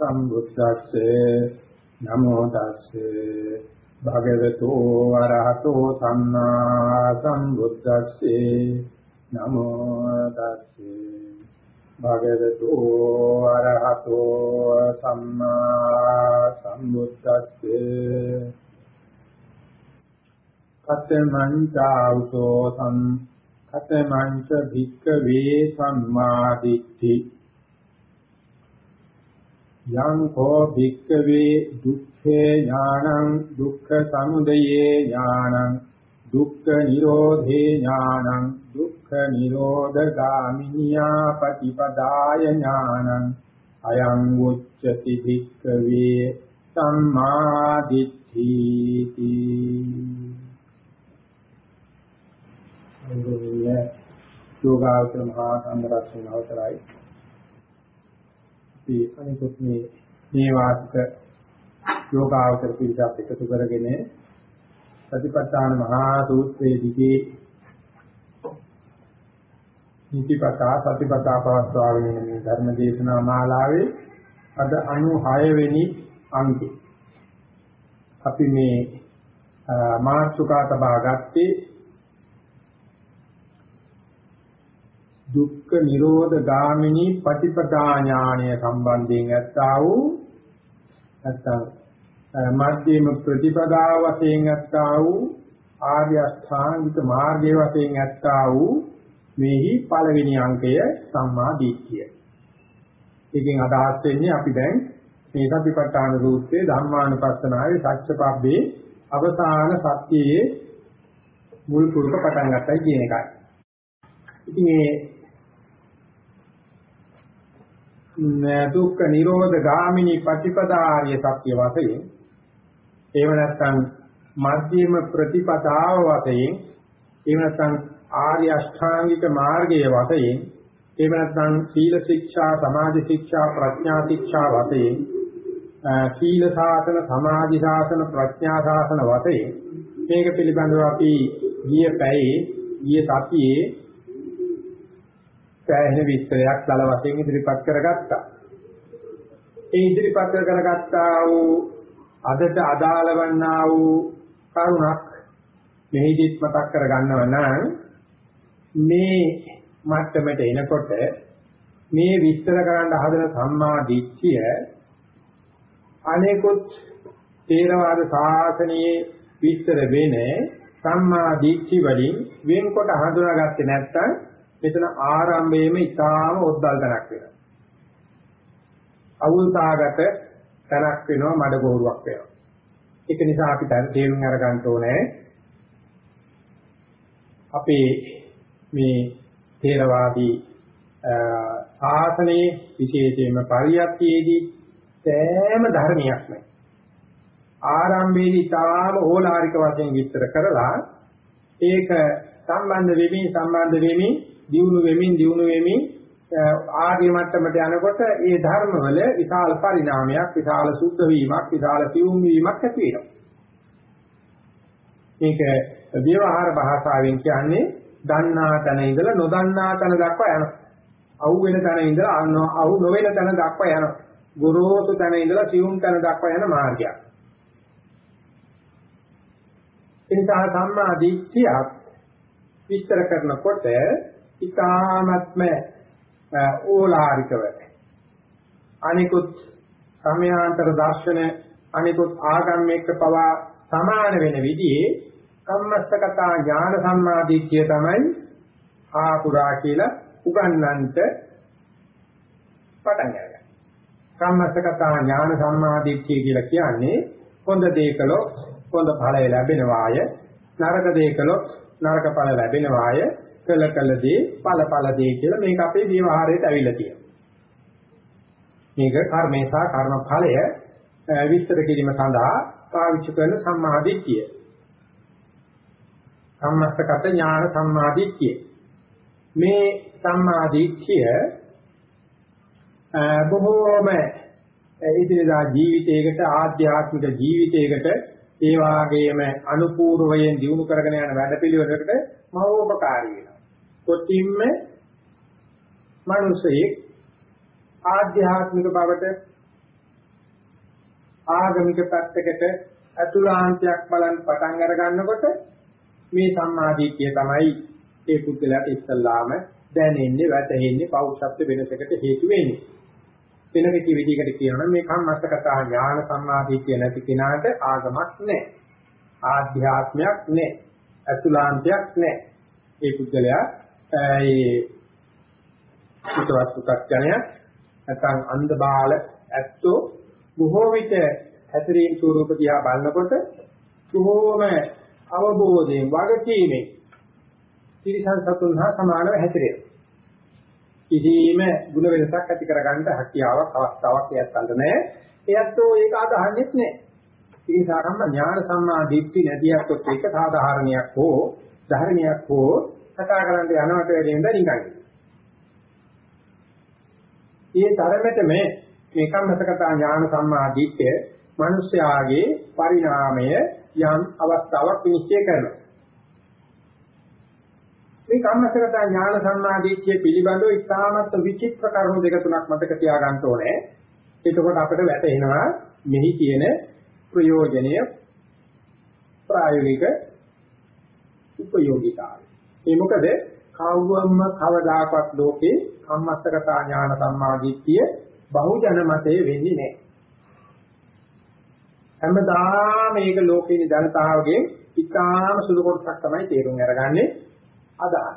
සම්බුද්දස්සේ නමෝ තස්සේ භගවතු වරහතෝ සම්මා සම්බුද්දස්සේ නමෝ තස්සේ භගවතු වරහතෝ සම්මා සම්බුද්දස්සේ කතමං චාවුතෝ සම් කතමං ච භික්ඛවේ සම්මා දිට්ඨි යං කෝ භික්ඛවේ දුක්ඛේ ඥානං දුක්ඛ සමුදයේ ඥානං දුක්ඛ නිරෝධේ ඥානං දුක්ඛ නිරෝධ ගාමිනියා පටිපදාය ඥානං। අයං උච්චති භික්ඛවේ සම්මා දිට්ඨිති। අනුගමනීය යෝගාවචර මහා සංඝරත්නය අවසරයි। අපි අනිකුත් මේ මේ වාසික යෝගාවචර පිළිසත් එකතු කරගෙන සතිපට්ඨාන මහා සූත්‍රයේ දිගේ නිතිපතා සතිපතා පවත්වාගෙන යන මේ ධර්ම දේශනා මාලාවේ අද 96 වෙනි අංකේ අපි මේ මාර්සුකා තබා ගත්තේ දුක්ඛ නිරෝධ ගාමිනී පටිපදා ඥානය සම්බන්ධයෙන් ඇත්තා වූ නැත්නම් මධ්‍යම ප්‍රතිපදාව වශයෙන් ඇත්තා වූ ආර්ය අෂ්ටාංගික මාර්ගයේ වශයෙන් ඇත්තා වූ මෙහි පළවෙනි අංකය සම්මා දිට්ඨිය. ඒකෙන් අදහස් වෙන්නේ අපි දැන් මේ සතිපට්ඨාන සූත්‍රයේ ධම්මානුපස්සනාවේ සත්‍යපබ්බේ අවසාන සත්‍යයේ මුල් පුරුක පටන් ගන්නයි කියන එකයි. ඉතින් මේ දුක්ඛ නිරෝධ ගාමිනී ප්‍රතිපදාාරිය සත්‍ය වශයෙන් එහෙම නැත්නම් මධ්‍යම ප්‍රතිපදාව වශයෙන් එහෙම නැත්නම් ආර්ය අෂ්ටාංගික මාර්ගයේ වශයෙන් එහෙම නැත්නම් සීල ශික්ෂා සමාධි ශික්ෂා ප්‍රඥා ශික්ෂා වශයෙන් සීල සාසන සමාධි සාසන ප්‍රඥා සාසන වශයෙන් මේක පිළිබඳව අපි ගිය පැයේ ගිය සතියේ සෑහෙන විස්තරයක් දල වශයෙන් ඉදිරිපත් කරගත්තා. ඒ ඉදිරිපත් කරගත්තා වූ අදට අදාළ වන්නා වූ කරුණක් මෙහිදීත් මතක් කරගන්නව නම් මේ මට්ටමට එනකොට මේ විස්තර කරන්න හදන සම්මා දිට්ඨිය අනේකුත් තේරවාද ශාසනයේ විස්තර වෙන්නේ සම්මා දිට්ඨි වලින් වෙන්කොට හඳුනාගත්තේ නැත්නම් මෙතන ආරම්භයේම ඊටාම ඔද්දල් තැනක් වෙනවා. අවුල්සාගත තැනක් වෙනවා මඩ ගෝරුවක් වෙනවා. ඒක නිසා අපි තේරුම් අරගන්න ඕනේ අපේ මේ තේරවාදී ආසනයේ විශේෂයෙන්ම පරියත්තියේදී සෑම ධර්මයක්ම ආරම්භයේදී තාම ඕලාරික වශයෙන් විස්තර කරලා ඒක සම්බන්ධ වෙමින් සම්බන්ධ වෙමින් දියුණු වෙමින් දියුණු වෙමින් ආර්ය මට්ටමට යනකොට ඒ ධර්මවල විශාල පරිණාමයක් විශාල සුද්ධ වීමක් විශාල පියුම් වීමක් ඇති වෙනවා. මේක ව්‍යවහාර භාෂාවෙන් කියන්නේ දන්නා තැන ඉඳලා නොදන්නා තැන දක්වා යනවා. අවු වෙන තැන ඉඳලා අවු නොවන තැන දක්වා යනවා. ගොරෝසු තැන ඉඳලා සියුම් තැන දක්වා යන මාර්ගයක්. ඒ නිසා සම්මා දිට්ඨියක් විස්තර කරනකොට ඊ타ත්ම ඕලාරිකව අනිකුත් සමයාන්තර දර්ශන අනිකුත් ආගම් එක්ක පවා සමාන වෙන විදිහේ කම්මස්සකතා ඥාන සම්මාදිට්ඨිය තමයි ආපුරා කියලා උගන්වන්නට පටන් ගන්නවා. කම්මස්සකතා ඥාන සම්මාදිට්ඨිය කියලා කියන්නේ හොඳ දේකලොත් හොඳ ඵලය ලැබෙනවාය නරක දේකලොත් නරක ඵල ලැබෙනවාය කළ කළ දේ ඵල ඵල දේ කියලා මේක අපේ විවහාරයට ඇවිල්ලා තියෙනවා. මේක කර්මේ සහ කර්ම ඵලය විස්තර කිරීම සඳහා පාවිච්චි කරන සම්මාදිට්ඨිය. සම්මස්තකත ඥාන සම්මාදිට්ඨිය. මේ සම්මාදිට්ඨිය බොහෝම ඉදිරියදා ජීවිතයකට ආධ්‍යාත්මික ජීවිතයකට ඒ වාගේම අනුපූර්වයෙන් දිනු කරගෙන යන වැඩපිළිවෙලකට මහෝපකාරී වෙනවා. කොටින්ම මිනිසෙක් ආධ්‍යාත්මික බවට ආගමික පැත්තකට අතුලාන්තයක් බලන් පටන් අර ගන්නකොට මේ සම්මාදිට්ඨිය තමයි ඒ පුද්ගලයාට ඉස්සල්ලාම දැනෙන්නේ වැටහෙන්නේ පෞෂත්ව වෙනසකට හේතු වෙන්නේ. වෙන කිසි විදිහකට කියනවා මේ කම්මස්සකතා ඥාන සම්මාදිට්ඨිය නැති කෙනාට ආගමක් නැහැ. ආධ්‍යාත්මයක් නැහැ. අතුලාන්තයක් නැහැ. ඒ පුද්ගලයා ඒ හිතවත් සුත්ඥය නැත්නම් අන්ධ බාල ඇත්තෝ බොහෝ විට හැසිරීම් ස්වරූප දිහා බලනකොට බොහෝම අවබෝධයෙන් වගකීමෙන් තිරිසන් සතුන් හා සමානව හැසිරෙනවා. කිසිම ಗುಣ වෙනසක් ඇති කරගන්න හැකියාවක් අවස්ථාවක් එයත් අඳ නැහැ. එයත්ෝ ඒක අදහන්නේත් නැහැ. ඒ නිසා තමයි ඥාන සම්මා දිට්ඨි නැදියක්වත් එක සාධාරණයක් හෝ ධර්මයක් හෝ කතා කරන්න යනවට වෙලෙන්ද නිකන්. මේ තරමට මේ මේකම්මතකතා ඥාන සම්මා දිට්ඨිය මිනිස්යාගේ පරිණාමය යම් අවස්ථාවක් විනිශ්චය කරනවා. මේ කම්මසගත ඥාන සම්මාදිට්ඨිය පිළිබඳව ඉතාමත් විචිත්‍ර කරුණු දෙක තුනක් මතක තියාගන්න ඕනේ. එතකොට අපිට වැටහෙනවා මෙහි තියෙන ප්‍රයෝජනය ප්‍රායෝගික උපයෝගිතාවය. ඒ මොකද කවවම කවදාකවත් ලෝකේ කම්මස්සගත ඥාන සම්මාදිට්ඨිය බහුජන මතයේ වෙන්නේ නැහැ. හැමදාම මේක ලෝකේ ජනතාවගේ ඉතාම සුළු කොටසක් තමයි තේරුම් අරගන්නේ අදහස්.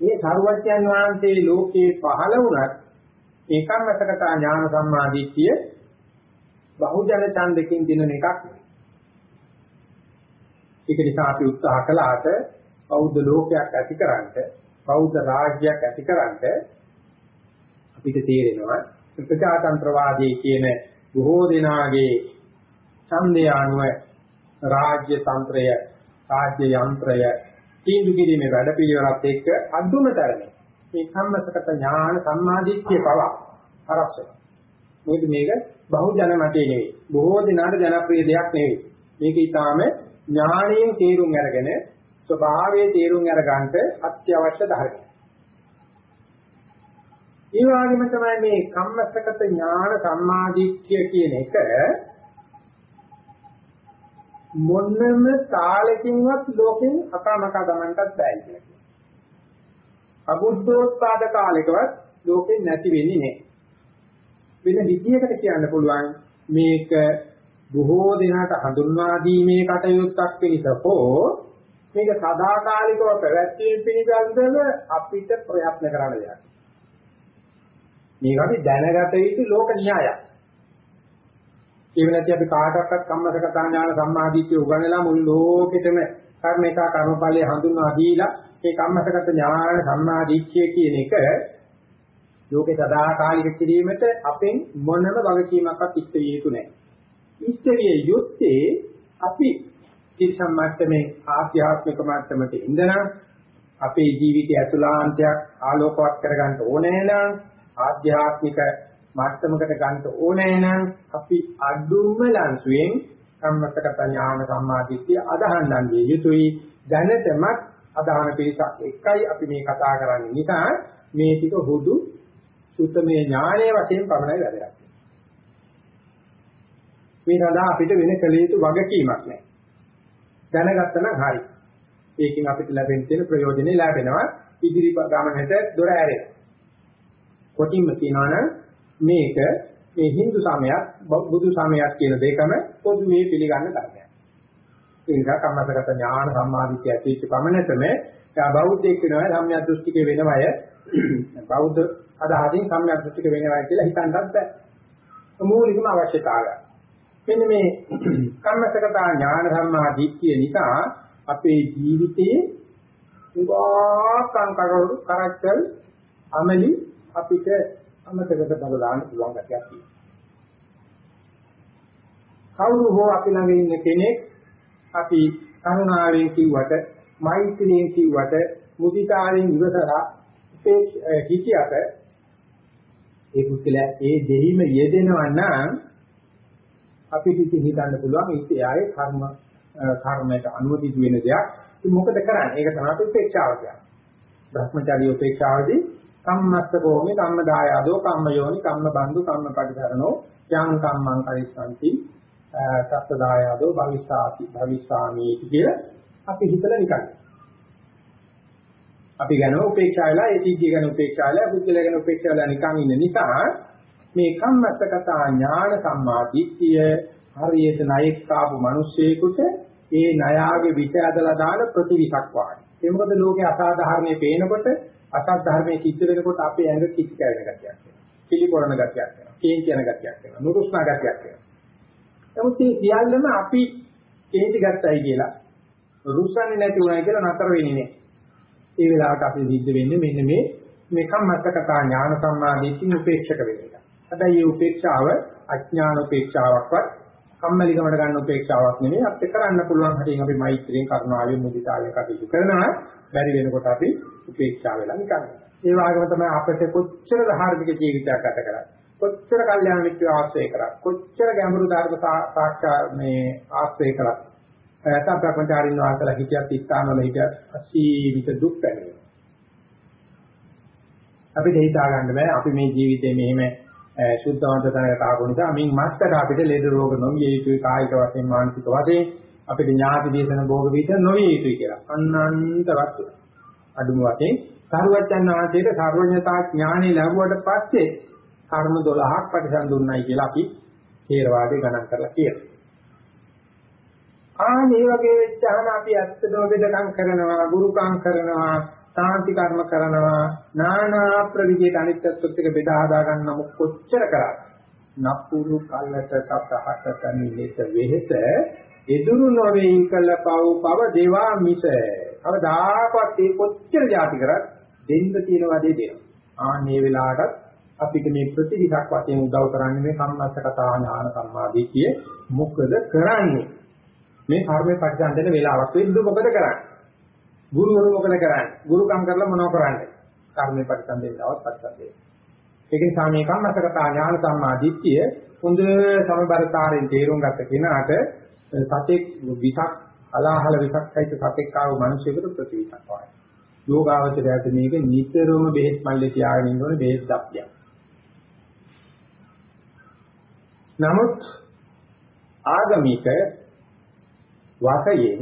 මේ සරුවත්යන් වහන්සේ ලෝකේ පහළ වුණත් ඒකම්මතකතා ඥාන සම්මාදිට්ඨිය බහුජන ඡන්දකින් දිනන එකක් නෙවෙයි. ඒක නිසා අපි උත්සාහ කළාට බෞද්ධ ලෝකයක් ඇතිකරන්න බෞද්ධ රාජ්‍යයක් ඇතිකරන්න අපිට තේරෙනවා ප්‍රජාතන්ත්‍රවාදී කියන බොහෝ දෙනාගේ ඡන්දය අනුව රාජ්‍ය තන්ත්‍රය රාජ්‍ය යන්ත්‍රය තීන්දුව කිරීමේ වැඩපිළිවෙලත් එක්ක අඳුම තරමේ මේ සම්මසකට ඥාන සම්මාදිට්ඨිය පව අරස්ස. මොකද මේක බහුජන මතේ නෙවෙයි. බොහෝ දෙනාට ජනප්‍රිය දෙයක් නෙවෙයි. මේක ඊටාම ඥාණයෙන් තේරුම් අරගෙන ස්වභාවයේ තේරුම් අරගන්නට අත්‍යවශ්‍ය ධර්මයක්. ඒ වගේම තමයි මේ කම්මසගත ඥාන සම්මාදිට්ඨිය කියන එක මොන්නම තාලකින්වත් ලෝකෙන් අකාමකා ගමන්ටත් බෑ කියලා කියනවා. අබුද්ධෝත්පාද කාලෙකවත් ලෝකෙන් නැති වෙන්නේ නැහැ. වෙන විදියකට කියන්න පුළුවන් මේක බොහෝ දිනකට හඳුන්වා දීමේ කටයුත්තක් පිණිස හෝ මේක සදාකාලිකව පැවැත්වීම පිණිසඳව අපිට ප්‍රයත්න කරන්න දෙයක්. මේක අපි දැනගත යුතු ලෝක න්‍යායක්. ඒ වෙනත් අපි කාටවත් කම්මසකතා ඥාන සම්මාදිට්ඨිය උගන්වලා මුළු ලෝකෙටම කර්මේකා කර්මඵලයේ හඳුන්වා දීලා ඒ කම්මසකත ඥාන සම්මාදිට්ඨිය කියන එක ලෝකේ සදාකාලික කිරීමට අපෙන් මොනම වගකීමක්වත් ඉස්ත විය යුතු නැහැ. ඉස්ත විය යුත්තේ අපි තිරසම් මට්ටමේ ආධ්‍යාත්මික මට්ටමට ඉඳලා අපේ ජීවිතය අතුලාන්තයක් ආලෝකවත් කරගන්න ඕනේ නම් ආධ්‍යාත්මික මට්ටමකට ගන්න ඕනේ නම් අපි අඩුම ලංසුවෙන් සම්මතකත ඥාන සම්මාදිට්ඨිය අදහන්නන් දිය යුතුයි. දැනටමත් අදහන පිරිසක් එකයි අපි මේ කතා කරන්නේ. නිසා මේ ටික හුදු සුත්තමේ ඥානයේ වශයෙන් පමණයි වැදගත්. මේ සඳහා අපිට වෙන කළ යුතු වගකීමක් නැහැ. දැනගත්තා නම් හරි ඒකෙන් අපිට ලැබෙන තියෙන ප්‍රයෝජනේ ලැබෙනවා ඉදිරි ගමනට දොර ඇරෙනවා කොටින්ම කියනවා නම් මේක මේ Hindu සමයත් බුදු සමයත් කියන දෙකම පොදුවේ පිළිගන්න ධර්මයක්. ඒ නිසා කම්මසගත ඥාන සම්මාදිට්ඨිය ඇතිවෙච්ච පමණටම යා බෞද්ධයෙක් වෙනවා සම්‍යක් දෘෂ්ටික වෙනවය බෞද්ධ අදහසින් සම්‍යක් දෘෂ්ටික වෙනවය කියලා හිතන්නත් බෑ. මූලිකම අවශ්‍යතාවය. මෙන්න මේ කම්මසගත ඥාන සම්මාදිට්ඨිය නිසා අපේ ජීවිතයේ උගාකම් කරු කරක්ටර් අමලි අපිට අමතකද බල දාන්න පුළුවන් ගැටියක් තියෙනවා. කවුරු හෝ අපි ළඟ ඉන්න කෙනෙක් අපි කරුණාවෙන් කිව්වට, මෛත්‍රියෙන් කිව්වට, මුදිතාවෙන් ඉවසලා හිතියට ඒ පුද්ගලයා ඒ දෙහිම යෙදෙනවා නම් අපිට ඉතින් හිතන්න පුළුවන් ඒක එයාගේ කර්ම කර්මයට අනුමති වෙන දෙයක්. ඉතින් මොකද කරන්නේ? ඒක තමයි උපේක්ෂාව කියන්නේ. භ්‍රමචාරී උපේක්ෂාවදී කම්මස්ස භෝමි කම්ම දායාදෝ කම්ම යෝනි කම්ම බන්දු කම්ම පරිසරණෝ යං කම්මං කරිස්සanti සත්දායදෝ භවිස්සාති භවිස්සාමි කියලා අපි හිතලා නිකන්. අපි ගැන උපේක්ෂා වෙලා ඒ සිද්ධිය ගැන උපේක්ෂා වෙලා බුද්ධල ගැන උපේක්ෂා වෙලා නිකන් ඉන්න නිසා මේ කම්මස්සකතා ඥාන සම්මාදිට්ඨිය හරියට ණයෙක් ආපු මිනිස්සෙකුට ඒ ණයාගේ විෂ ඇදලා දාන ප්‍රතිවිසක් වාගේ. ඒ මොකද ලෝකේ අසාධාරණේ පේනකොට අසත් ධර්මයේ සිද්ධ වෙනකොට අපේ ඇඟ කිසි කැවෙන ගතියක් එනවා. පිළිපොරණ ගතියක් එනවා. කේන්ති යන ගතියක් එනවා. නුරුස්නා ගතියක් එනවා. නමුත් මේ සියල්ලම අපි කේන්ති ගත්තයි කියලා රුස්සන්නේ නැති උනායි කියලා නතර වෙන්නේ නැහැ. ඒ වෙලාවට අපි සිද්ධ වෙන්නේ මෙන්න මේ මේ කම්මත්තකතා ඥාන සම්මාදිටින් උපේක්ෂක වෙන එක. හැබැයි මේ උපේක්ෂාව අඥාන උපේක්ෂාවක්වත් කම්මැලිකමට ගන්න උපේක්ෂාවක් නෙමෙයි. අපිට කරන්න පුළුවන් හැටින් අපි මෛත්‍රියෙන් කරුණාවෙන් මුදිතාවෙන් කටයුතු කරනවා. බැරි වෙනකොට අපි උපේක්ෂා වෙලා නිකන්. ඒ වගේම තමයි අපිට කොච්චර ධාර්මික ජීවිතයක් ගත කරන්නේ. කොච්චර කල්යාණ මිත්‍ර ආශ්‍රය කරා. කොච්චර ගැඹුරු ධර්ම සාක්ෂා මේ ආශ්‍රය කරා නැත්නම් ප්‍රඥාචාරින් වාසලා හිතියත් ඉස්තානවල හිතියත් අසීමිත දුක් පැමිණෙනවා. අපිට හිතා ගන්න බෑ. අපි මේ ජීවිතේ මෙහෙම සුද්ධවන්ත තැනකට ආපු නිසා මින් මත්තට අපිට ලෙඩ රෝග නොවිය යුතුයි කායික වශයෙන් මානසික වශයෙන් අපිට ඥාති දේශන භෝග විත නොවිය යුතුයි කියලා. අනන්තවත් අඩුම වශයෙන් සරුවචන් ආශ්‍රේත සර්වඥතා ඥානෙ ලැබුවට පස්සේ කර්ම 12ක් ප්‍රතිසන්දුන්නයි කියලා අපි ථේරවාදී ගණන් කරලා කියනවා. ආ මේ වගේ වෙච්චාම අපි ඇත්තටම බෙදකම් කරනවා, ගුරුකම් කරනවා, සාන්ති කර්ම කරනවා. නානා ප්‍රවිදියට අනිත්‍යත්වයට එක බෙදා හදා ගන්න කොච්චර කරාද? නපුරු කල්ලට සතහට තනිලෙත වෙහෙස එදුරු නොවේ කළ පව් පව දේවා මිස. අවදාකවත් ඒ කොච්චර જાති කරත් දෙන්න තියෙන වැඩේ දෙනවා. ආන්නේ වෙලාවටත් අපිට මේ ප්‍රතිවිසක් වශයෙන් උදව් කරන්නේ මේ සම්මස්සකතා ඥාන සම්මාදිටිය මොකද කරන්නේ? මේ කර්මේ පරිසම්දෙන වෙලාවක් වෙද්දු මොකද කරන්නේ? ගුරුවරු මොකද කරන්නේ? ගුරුකම් කරලා මොනව කරන්නේ? කර්මේ පරිසම්දේතාවත් පරිසම්දේ. ඒක නිසා මේ කම්මසකතා ඥාන සම්මා දිට්ඨිය හොඳ සමබරතාවයෙන් තේරුම් ගත කෙනාට සතෙක් විසක් අලාහල විසක් සහිත සතෙක් ආව මිනිසෙකුට ප්‍රතිවිසක් වයි. යෝගාවචරයට මේක නිතරම බෙහෙත් මල්ලේ තියාගෙන ඉන්න ඕනේ බෙහෙත් දප්පියක්. නමුත් ආගමික වාසයෙන්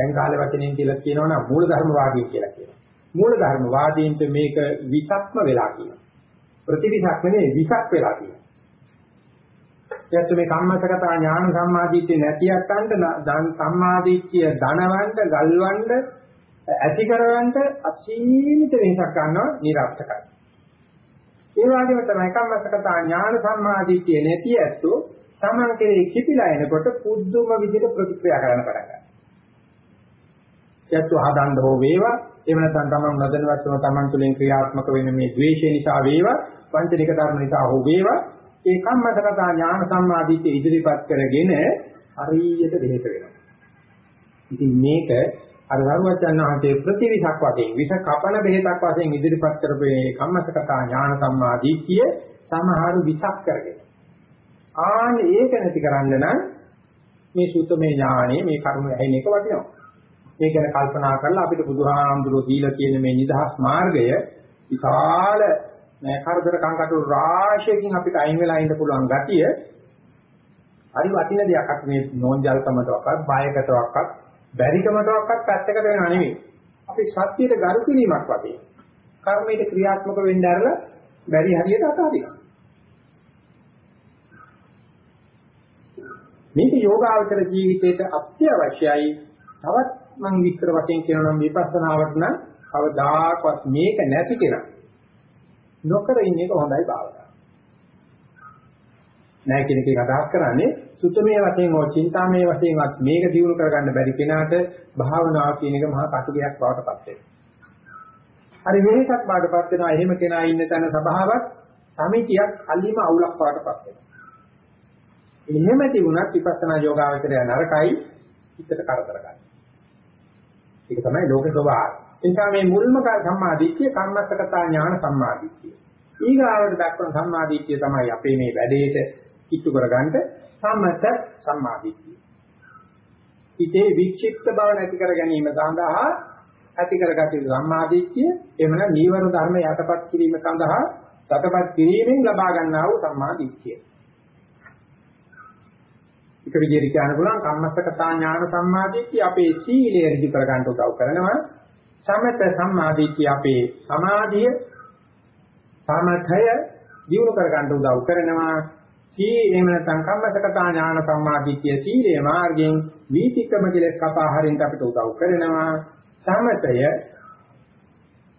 දැන් කාලේ වචනෙන් කියලා කියනවා නම් මූලධර්මවාදී කියලා කියනවා. මූලධර්මවාදීන්ට මේක විසක්ම වෙලා කියනවා. ප්‍රතිවිසක් නෙවෙයි විසක් වෙලා කියනවා. එයත් මේ කම්මසගත ඥාන සම්මාදිට්ඨිය නැති අත්තන්ට දන් සම්මාදිට්ඨිය ධනවන්ත ගල්වන්ත ඇති කරවන්ත අසීමිත වෙනසක් ගන්නවා නිරර්ථකයි. ඒ වගේම තමයි කම්මසගත ඥාන සම්මාදිට්ඨිය නැති ඇත්තෝ තමන් කෙරේ කිපිලා එනකොට පුදුම විදිහට ප්‍රතික්‍රියා කරන්න පටන් ගන්නවා. යත්ව හදන්න හෝ වේවා එහෙම නැත්නම් තමන් නොදැනුවත්වම තමන් තුළින් ක්‍රියාත්මක වෙන මේ ද්වේෂය නිසා වේවා පංචනික ධර්ම නිසා හෝ වේවා ඒ කම්මතකතා ඥාන සම්මාදිට්ඨිය ඉදිරිපත් කරගෙන හරියට දෙහෙත වෙනවා. ඉතින් මේක අර දරුවචන් වහන්සේ ප්‍රතිවිසක් වශයෙන් විස කපන බෙහෙතක් වශයෙන් ඉදිරිපත් කරපු මේ කම්මසකතා ඥාන සම්මාදිට්ඨිය සමහරු විසක් කරගෙන. ආන් ඒක නැති කරන්න නම් මේ සූතමේ ඥානෙ මේ කර්ම ඇහෙන එක වටිනවා. මේ ගැන කල්පනා කරලා අපිට බුදුහාමුදුරුවෝ දීලා තියෙන මේ නිදහස් මාර්ගය විශාල මේ කරදර කංකටු රාශියකින් අපිට අයින් වෙලා ඉන්න පුළුවන් ගතිය හරි වටින දෙයක්. අපි මේ නෝන්ජල්කමටවත් බයකටවත් බැරිකමටවත් පැත්තකට වෙනව නෙවෙයි අපි සත්‍යයට ගරු කිරීමක් වගේ. කර්මයට ක්‍රියාත්මක වෙන්න ඇරලා බැරි හරියට අතාරිනවා. මේක යෝගාවචර ජීවිතයට අත්‍යවශ්‍යයි. තවත් මම විස්තර වශයෙන් කියනවා නම් විපස්සනාවට නම් කවදාකවත් මේක නැති කෙනා නොකර ඉන්න එක හොඳයි භාවනාව. නැහැ කියන එක අදහස් කරන්නේ සුතමේ වශයෙන් හෝ චින්තාමේ වශයෙන්වත් මේක දිනු කරගන්න බැරි කෙනාට භාවනාව කියන එක මහා කටුකයක් බවට පත් වෙනවා. හරි වෙනසක් බාටපත් වෙනවා. එහෙම කෙනා ඉන්න තැන සබාවක් සමිතියක් අල්ලිම අවුලක් බාටපත් වෙනවා. එහෙම තිබුණත් විපස්සනා යෝගාවචරය නරකයි හිතට කරදර ගන්න. ඒක තමයි ලෝක ස්වභාවය. ඒ නිසා මේ මුල්ම සම්මාදිට්ඨිය කම්මස්සකතා ඥාන සම්මාදිට්ඨිය. ඊගාවට දක්වන සම්මාදිට්ඨිය තමයි අපේ මේ වැඩේට කිට්ටු කරගන්න සම්මත සම්මාදිට්ඨිය. හිතේ වික්ෂිප්ත බව නැති කර ගැනීම සඳහා ඇති කරගත යුතු සම්මාදිට්ඨිය එමන නීවර ධර්ම යටපත් කිරීම සඳහා සතපත් කිරීමෙන් ලබා ගන්නා වූ සම්මාදිට්ඨිය. එක විදිහට කියන්න පුළුවන් කම්මස්සකතා ඥාන සම්මාදිට්ඨිය අපේ සීලය ඍජු කර ගන්න උදව් කරනවා. සමත සම්මාදිට්ඨිය අපේ සමාධිය සමතය දියුණු කර ගන්න උදව් කරනවා. සී එහෙම නැත්නම් කම්මස්සකතා ඥාන සම්මාදිට්ඨිය සීලේ මාර්ගයෙන් වීතික්‍රම කෙලෙස් කපා හරින්න අපිට උදව් කරනවා. සමතය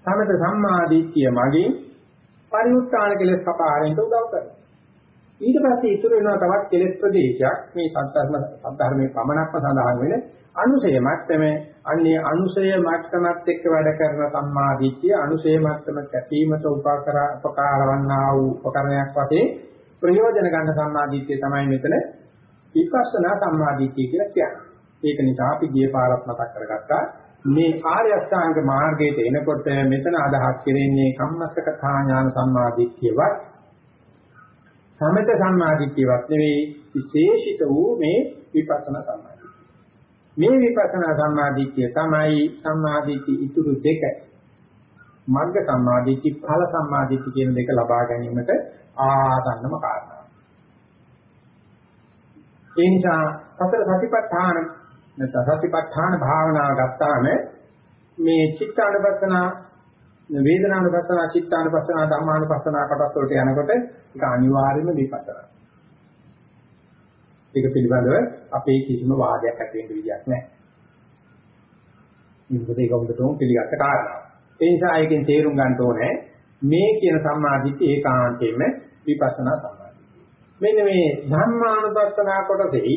සමත සම්මාදිට්ඨිය මගින් පරිඋත්තාන කෙලෙස් කපා හරින්න උදව් කරනවා. ඊට පස්සේ ඉතුරු වෙනවා තවත් කෙලෙස් ප්‍රදේශයක්. මේ සත්‍ධර්ම සත්‍ධර්මයේ පමණක්ම සඳහන් වෙන අනුසය මට්ටම. අන්නේ අනුසය මට්ටමත් එක්ක වැඩ කරන සම්මාදිට්ඨිය අනුසය මට්ටම කැපීමට උපකාර උපකාර වන්නා වූ උපකරණයක් වශයෙන් ප්‍රයෝජන ගන්න සම්මාදිට්ඨිය තමයි මෙතන විපස්සනා සම්මාදිට්ඨිය කියලා කියන්නේ. ඒක නිසා අපි ගිය පාරක් මතක් කරගත්තා. මේ ආර්ය අෂ්ටාංග මාර්ගයට එනකොට මෙතන අදහස් කෙරෙන්නේ කම්මස්සකථා ඥාන සම්මාදිට්ඨියවත් සමත සම්මාදිට්ඨියවත් නෙවෙයි විශේෂිත වූ මේ විපස්සනා සම්මාදිට්ඨිය. මේ විපස්සනා සම්මාදිට්ඨිය තමයි සම්මාදිට්ඨි ඉතුරු දෙක මග්ග සම්මාදිට්ඨි ඵල සම්මාදිට්ඨි කියන දෙක ලබා ගැනීමට ආසන්නම කාරණා. ඒ නිසා සතර සතිපට්ඨාන නැත්නම් සතිපට්ඨාන භාවනාව ගත්තාම මේ චිත්තානුපස්සන වේදනානුපස්සන චිත්තානුපස්සන ධම්මානුපස්සන කොටස් වලට යනකොට ඒක අනිවාර්යයෙන්ම විපස්සනා. ඒක පිළිබඳව අපේ කිසිම වාදයක් ඇති වෙන්න විදියක් නැහැ. මේකද ඒක උඩටම පිළිගත්ත කාරණාවක්. ඒ නිසා ඒකෙන් තේරුම් ගන්න ඕනේ මේ කියන සම්මාදිට්ඨිය ඒකාන්තයෙන්ම විපස්සනා සම්මාදිට්ඨිය. මෙන්න මේ ධම්මානුපස්සනා කොටසෙහි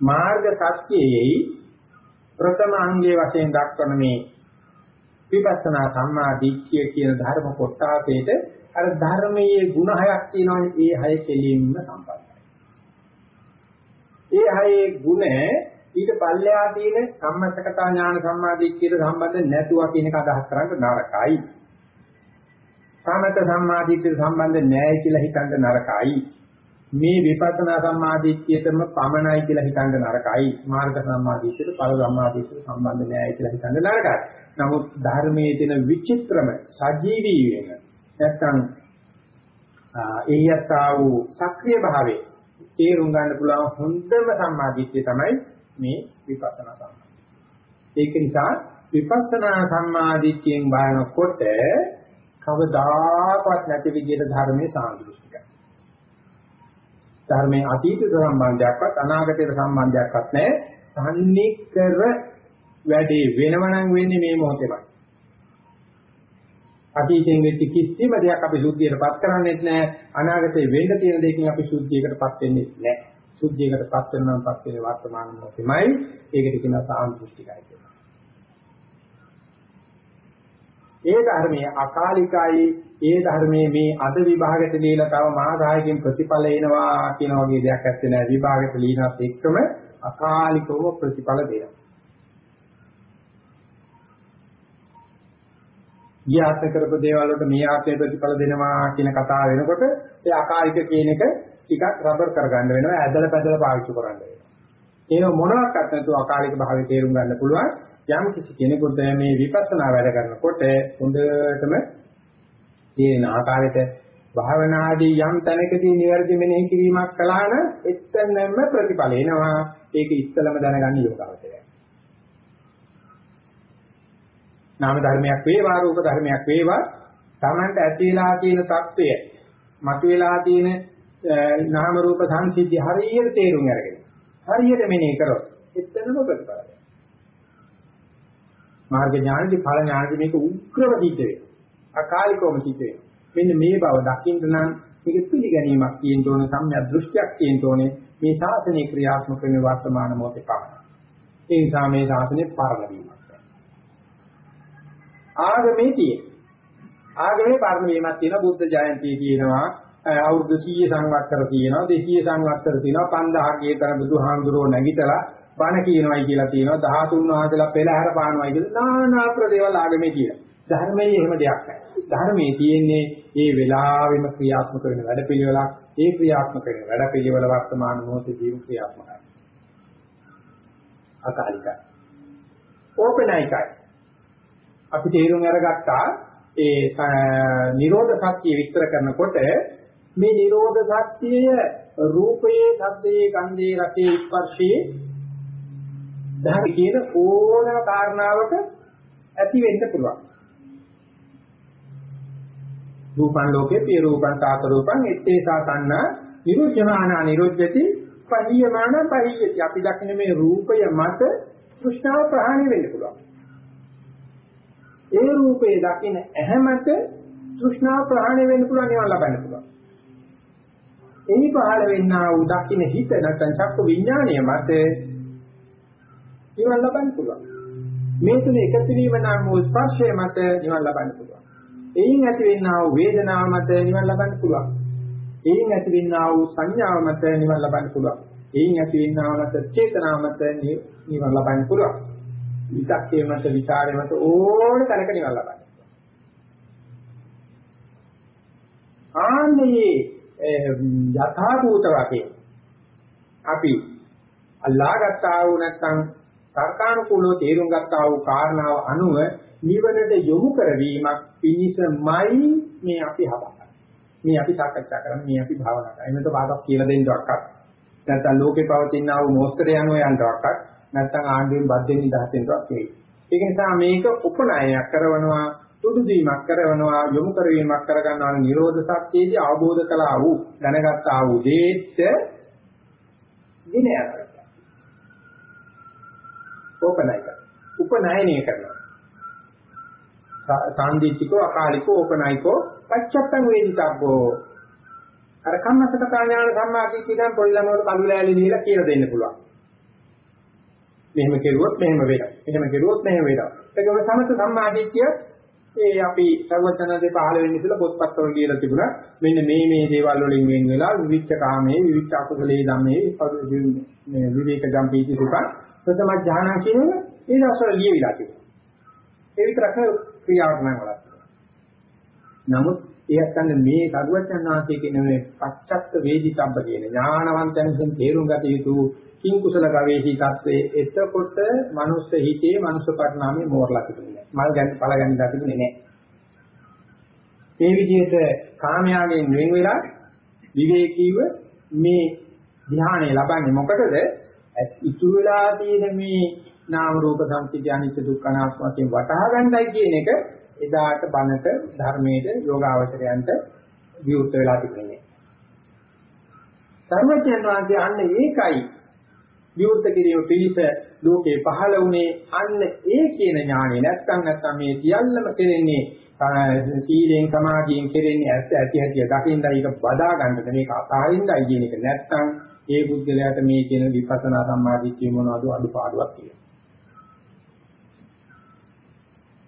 මාර්ග සත්‍යයේයි ප්‍රථම අංගයේ වශයෙන් දක්වන මේ විපස්සනා සම්මා දිට්ඨිය කියන ධර්ම කොටාපේට අර ධර්මයේ ಗುಣ හයක් තියෙනවානේ ඒ හය කෙලින්ම සම්බන්ධයි. ඒ හයේ ಗುಣ ඊට පල්ලෙහා තියෙන කම්මස්සකතා ඥාන සම්මා දිට්ඨියට සම්බන්ධ නැතුව කියන එක අදහස් කරන්න නරකයි. සමත සම්මා දිට්ඨියට සම්බන්ධ නැහැ කියලා හිතන්න නරකයි. මේ විපස්සනා සම්මාදිට්ඨියටම පමණයි කියලා හිතන්න නරකයි. මාර්ග සම්මාදිට්ඨියට ඵල සම්මාදිට්ඨියට සම්බන්ධ නැහැ කියලා හිතන්න නරකයි. නමුත් ධර්මයේ තියෙන විචිත්‍රම සජීවී වෙන නැත්තම් එයත්තා වූ සක්‍රීය භාවයේ තේරුම් ගන්න පුළුවන් හොඳම සම්මාදිට්ඨිය තමයි මේ විපස්සනා සම්මාදිට්ඨිය. ඒක නිසා විපස්සනා සම්මාදිට්ඨියෙන් බලනකොට කවදාකවත් නැති විදිහට ධර්මයේ සාන්දෘෂ්ටිකයි. ධර්මයේ අතීතයට සම්බන්ධයක්වත් අනාගතයට සම්බන්ධයක්වත් නැහැ. තන්නේ කර වැඩේ වෙනවනම් වෙන්නේ මේ මොහොතේමයි. අතීතයෙන් වෙච්ච කිසිම දෙයක් අපි සුද්ධියටපත් කරන්නේත් නැහැ. අනාගතේ වෙන්න තියෙන දෙයකින් අපි සුද්ධියකටපත් වෙන්නේ නැහැ. සුද්ධියකටපත් වෙනවම්පත් වෙන වර්තමාන මොහොතේමයි. ඒකට කියනවා සාන්දෘෂ්ටිකයි කියලා. ඒ ධර්මයේ අකාලිකයි ඒ ධර්මයේ මේ අද විභාගයට දීලා තව මහාදායකින් ප්‍රතිඵල එනවා කියන වගේ දෙයක් ඇත්තේ නැහැ විභාගයට ලීනත් එක්කම අකාලිකව ප්‍රතිඵල දෙනවා. ඊයාත් කරපු දේවල් වලට මේ ආත්මේ ප්‍රතිඵල දෙනවා කියන කතාව වෙනකොට ඒ අකාලික කියන එක ටිකක් රබර් කරගන්න වෙනවා ඇදලා පැදලා පාවිච්චි කරන්න වෙනවා. ඒක මොනවාක්වත් නැතුව අකාලික භාවය තේරුම් ගන්න පුළුවන් යම් කිසි කෙනෙකුට මේ විපස්සනා වැඩ කරනකොට හොඳටම තේන ආකාරයට භාවනාදී යම් තැනකදී නිවැරදි මෙනෙහි කිරීමක් කළා නම් එතනම ප්‍රතිඵල එනවා. ඒක ඉස්සලම දැනගන්න යෝගාවචරය. නාම ධර්මයක් වේවා රූප ධර්මයක් වේවා. Tamanට ඇතිලා තියෙන తত্ত্বය මතුවලා තියෙන නාම රූප සංසිද්ධි හරියට තේරුම් අරගෙන හරියට මෙනෙහි කරොත් එතනම ප්‍රතිඵල. මාර්ග ඥානදී ඵල ඥානදී මේක උග්‍රව සිද්ධ වෙනවා. අකාලිකවම සිද්ධ වෙනවා. මෙන්න මේ බව දකින්න නම් මේක පිළිගැනීමක් තියෙන්න ඕන සම්‍යක් දෘෂ්ටියක් තියෙන්න ඕනේ මේ ශාසනීය ක්‍රියාත්මක වෙන වර්තමාන මොහොතේ පමණයි. ඒ නිසා මේ ශාසනය පරණ වීමක්. ආගමේ තියෙන. ආගමේ පරණ වීමක් තියෙන බුද්ධ ජයන්තිය කියනවා අවුරුදු 100 සංවත්සර තියෙනවා 200 සංවත්සර තියෙනවා 5000 කීතර බුදුහාමුදුරෝ නැගිටලා බණ කියනවායි කියලා තියෙනවා 13 වහන්සේලා පෙළහැර පානවායි කියලා নানা ප්‍රදේවල් ආගමේ කියනවා. ධර්මයේ එහෙම දෙයක් නැහැ. ධර්මයේ තියෙන්නේ මේ වෙලාවෙම ක්‍රියාත්මක වෙන වැඩපිළිවෙලක්. ඒ ක්‍රියාත්මක වෙන වැඩපිළිවෙල වර්තමාන මොහොතේදීම ක්‍රියාත්මකයි. අකාලිකයි. ඕපනයිකයි. අපි තේරුම් අරගත්තා ඒ නිරෝධ සත්‍ය විස්තර කරනකොට මේ නිරෝධ සත්‍යය රූපයේ, ශබ්දයේ, ගන්ධයේ, රසයේ, ස්පර්ශයේ ධර්ම කියන ඕනම කාරණාවක ඇති වෙන්න පුළුවන්. රූපං ලෝකේ පිය රූපං තාත රූපං ettේ සාතන්න නිරුද්ධමාන නිරුද්ධති පහියමාන පහියති. අපි දකින්න මේ රූපය මත තෘෂ්ණාව ප්‍රහාණය වෙන්න පුළුවන්. ඒ රූපේ දකින්න ඇහැ මත තෘෂ්ණාව ප්‍රහාණය වෙන්න පුළුවන් නිවන් ලබන්න පුළුවන්. එනි පහළ වෙන්නා වූ දකින්න හිත නැත්නම් චක්ක විඥාණය මත නිවන් ලබන්න පුළුවන් මේ තුන එකතු වීම නම් වූ ස්පර්ශය මත නිවන් ලබන්න පුළුවන් එයින් ඇතිවෙනා වූ වේදනාව මත නිවන් ලබන්න පුළුවන්. එයින් ඇතිවෙනා වූ සංඥාව මත නිවන් ලබන්න පුළුවන්. එයින් ඇතිවෙනා මත චේතනාව මත නිවන් ලබන්න පුළුවන්. විතක්කේ මත විචාරේ මත ඕන තැනක නිවන් ලබන්න. ආන්නේ යථා භූත වශයෙන් අපි අල්ලාගත්තා වූ නැත්නම් තර්කානුකූලව තේරුම් ගත්තා වූ කාරණාව අනුව නිවනට යොමු කරවීමක් පිණිසමයි මේ අපි හදන්නේ. මේ අපි සාකච්ඡා කරන්නේ මේ අපි භාවනා කරන්නේ. මේක පාඩක් කියලා දෙන්නවක්වත් නැත්නම් ලෝකේ පවතින ආ වූ මොස්තරය යනවා යන්නවක්වත් නැත්නම් ආණ්ඩුවෙන් බද්දෙන් නිදහසෙන්වත් නෙවෙයි. ඒක නිසා මේක උපනායයක් කරනවා තුඩු දීමක් කරනවා යොමු කරවීමක් කරගන්නවා නිරෝධ සත්‍යයේදී අවබෝධ කළා වූ දැනගත්තා වූ දේත්‍ය දිනයක්. උපනායක. උපනායනය කරනවා. සාන්දිටිකෝ අකාලිකෝ ඕපනයිකෝ පච්චත්තං වේදිතබ්බෝ අර කම්මසක ඥාන සම්මාදී කියන පොඩි ළමයට කළු ලෑලි දීලා කියලා දෙන්න පුළුවන්. මෙහෙම කෙරුවොත් මෙහෙම වෙනවා. මෙහෙම කෙරුවොත් මෙහෙම වෙනවා. ඒකම සමත සම්මාදිට්ඨිය ඒ අපි සර්වඥාදී පහළ වෙන්න ඉස්සෙල්ලා පොත්පත්වල කියලා තිබුණා. මෙන්න මේ මේ දේවල් වලින් වෙන වෙලා විවිච්ඡ කාමයේ විවිච්ඡ අකුසලයේ ධම්මේ මේ විවේක ජම්පීති සුඛ ප්‍රථම ඥාන කියන ඒ දවස්වල ලියවිලා තිබුණා. ඒ විතරක් නෙවෙයි ක්‍රියාවක් නම් වලක්. නමුත් ඒත් අන්න මේ සරුවචන් වාසයේ කියන මේ පච්චත්ත වේදිතබ්බ කියන ඥානවන්තයන් විසින් තේරුම් ගත යුතු කිං කුසල ගවේෂී தත්වේ එතකොට මනුස්ස හිතේ මනුස්ස පරිණාමයේ මෝරලා තිබුණේ මල් ගැන පළ ගැන දතිබුණේ නැහැ. මේ විදිහට කාමයාගෙන් වෙන් වෙලා විවේකීව මේ ධ්‍යානය ලබන්නේ මොකටද? ඉතුරු වෙලා තියෙන මේ නාම රූප සංසිද්ධි අනිත්‍ය දුක්ඛ අනාත්ම වශයෙන් වටහා ගන්නයි කියන එක එදාට බණට ධර්මයේ යෝගාවචරයන්ට විවුර්ත වෙලා තිබෙන්නේ. සර්වඥයන් වහන්සේ අන්න ඒකයි විවුර්ත කිරීම පිළිස ලෝකේ පහළ වුණේ අන්න ඒ කියන ඥානෙ නැත්තම් නැත්තම් මේ සියල්ලම කෙරෙන්නේ සීලෙන් සමාධියෙන් කෙරෙන්නේ ඇත්ත ඇති හැටි දකින්නයි ඒක බදා ගන්නද මේක අතාරින්නයි කියන එක නැත්තම් ඒ බුද්ධලයාට මේ කියන විපස්සනා සම්මාදිට්ඨිය මොනවද අඩුපාඩුවක් කියලා.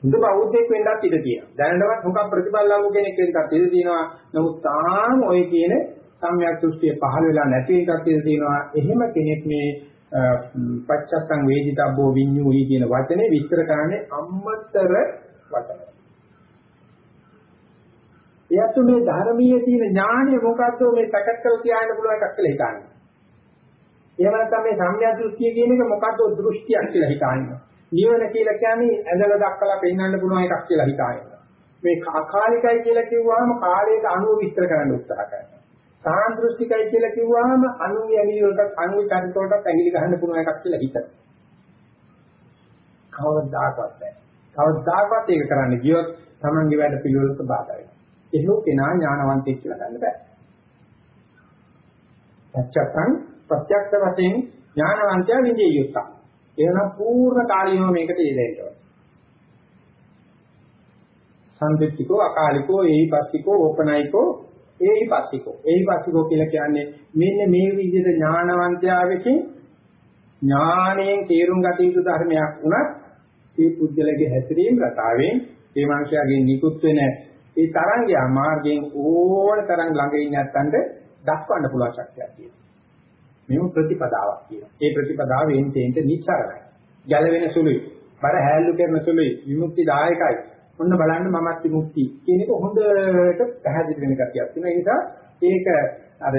හොඳ බෞද්ධයෙක් වෙන්නත් ඉඩ තියෙනවා. දැනටවත් හුඟක් ප්‍රතිඵල ලබු කෙනෙක් වෙන්නත් ඉඩ තියෙනවා. නමුත් තාම ඔය කියන සම්‍යක් දෘෂ්ටිය පහළ වෙලා නැති එකක් ඉඩ තියෙනවා. එහෙම කෙනෙක් මේ පච්චත්තං වේදිතබ්බෝ විඤ්ඤූහි කියන වචනේ විස්තර කරන්නේ අම්මතර වචන. එයත් මේ ධර්මයේ තියෙන ඥාණය මොකද්ද මේ පැකට් කරලා තියාගෙන පුළුවන් එකක් කියලා හිතන්නේ. එහෙම නැත්නම් මේ සම්‍යක් දෘෂ්ටිය කියන එක මොකද්ද දෘෂ්ටියක් කියලා හිතන්නේ. නිවන කියලා කියන්නේ ඇඳලා දක්වලා පෙන්වන්න පුළුවන් එකක් කියලා හිතාගෙන. මේ අකාලිකයි කියලා කිව්වහම කාලයට අනුව විස්තර කරන්න උත්සාහ කරනවා. සාන්දෘෂ්ටිකයි කියලා කිව්වහම අනුන්ගේ ඇඟිලි වලට අනුන්ගේ චරිතවලට ඇඟිලි ගහන්න පුළුවන් එකක් කියලා හිතනවා. කවදාකවත් නැහැ. කවදාකවත් ඒක කරන්න ගියොත් Tamange වැඩ පිළිවෙලට බාධා වෙනවා. එහෙම කෙනා ඥානවන්තයෙක් කියලා ගන්න බෑ. සත්‍යයන් ප්‍රත්‍යක්ෂ වශයෙන් ඥානවන්තයා විඳිය යුතුයි. එහෙනම් පූර්ණ කාලීනව මේකට යෙදෙන්න ඕනේ. සම්දිත්තිකෝ අකාලිකෝ ඒහිපස්සිකෝ ඕපනයිකෝ ඒහිපස්සිකෝ ඒහිපස්සිකෝ කියලා කියන්නේ මෙන්න මේ විදිහට ඥානවන්තයා විසින් ඥාණයෙන් තේරුම් ගත යුතු ධර්මයක් වුණත් ඒ පුද්ගලගේ හැසිරීම රටාවෙන් ඒ මනුෂයාගෙන් නිකුත් වෙන ඒ තරංගය මාර්ගයෙන් ඕන තරම් ළඟ ඉන්න නැත්තඳ දක්වන්න පුළුවන් ශක්තියක් තියෙනවා. මේව ප්‍රතිපදාවක් කියනවා. ඒ ප්‍රතිපදාව එන්ටෙන්ට නිස්සාරයි. ගැලවෙන සුළුයි. බර හැල්ලු කරන සුළුයි. විමුක්ති දායකයි. ඔන්න බලන්න මමත් විමුක්ති කියන එක හොඳට පැහැදිලි වෙන කතියක් තියෙනවා. ඒ නිසා ඒක අර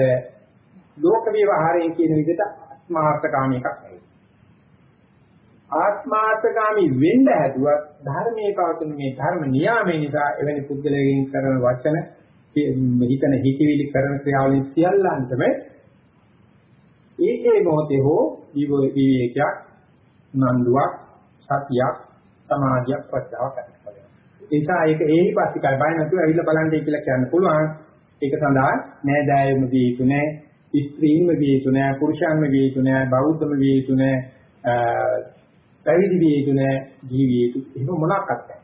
ලෝක විවහාරයෙන් කියන විදිහට ආත්මාර්ථකාමී එකක් නෙවෙයි. ආත්මාර්ථකාමී වෙන්න හැදුවත් ධර්මයේ පවතින මේ ධර්ම නියාමයේ නිසා එවැනි පුද්ගලයන් කරන වචන හිතන හිතවිලි කරන ක්‍රියාවලින් සියල්ලන්ටම ඒ ඒ මොහොතේ හෝ විවේකයක් නන්දුවක් සතියක් සමාධියක් ප්‍රත්‍යාවක් ඇති කරගන්න. ඒ නිසා ඒක ඒහි පස්සිකයි බය නැතුව ඇවිල්ලා බලන්නයි කියලා කියන්න පුළුවන්. ඒක සඳහා නෑදෑයම විය යුතු නෑ, ස්ත්‍රීන්ම විය යුතු නෑ, පුරුෂයන්ම විය යුතු නෑ, බෞද්ධම විය යුතු නෑ, පැවිදි විය යුතු නෑ, ජීවිය යුතු. එහෙම මොනක්වත් නැහැ.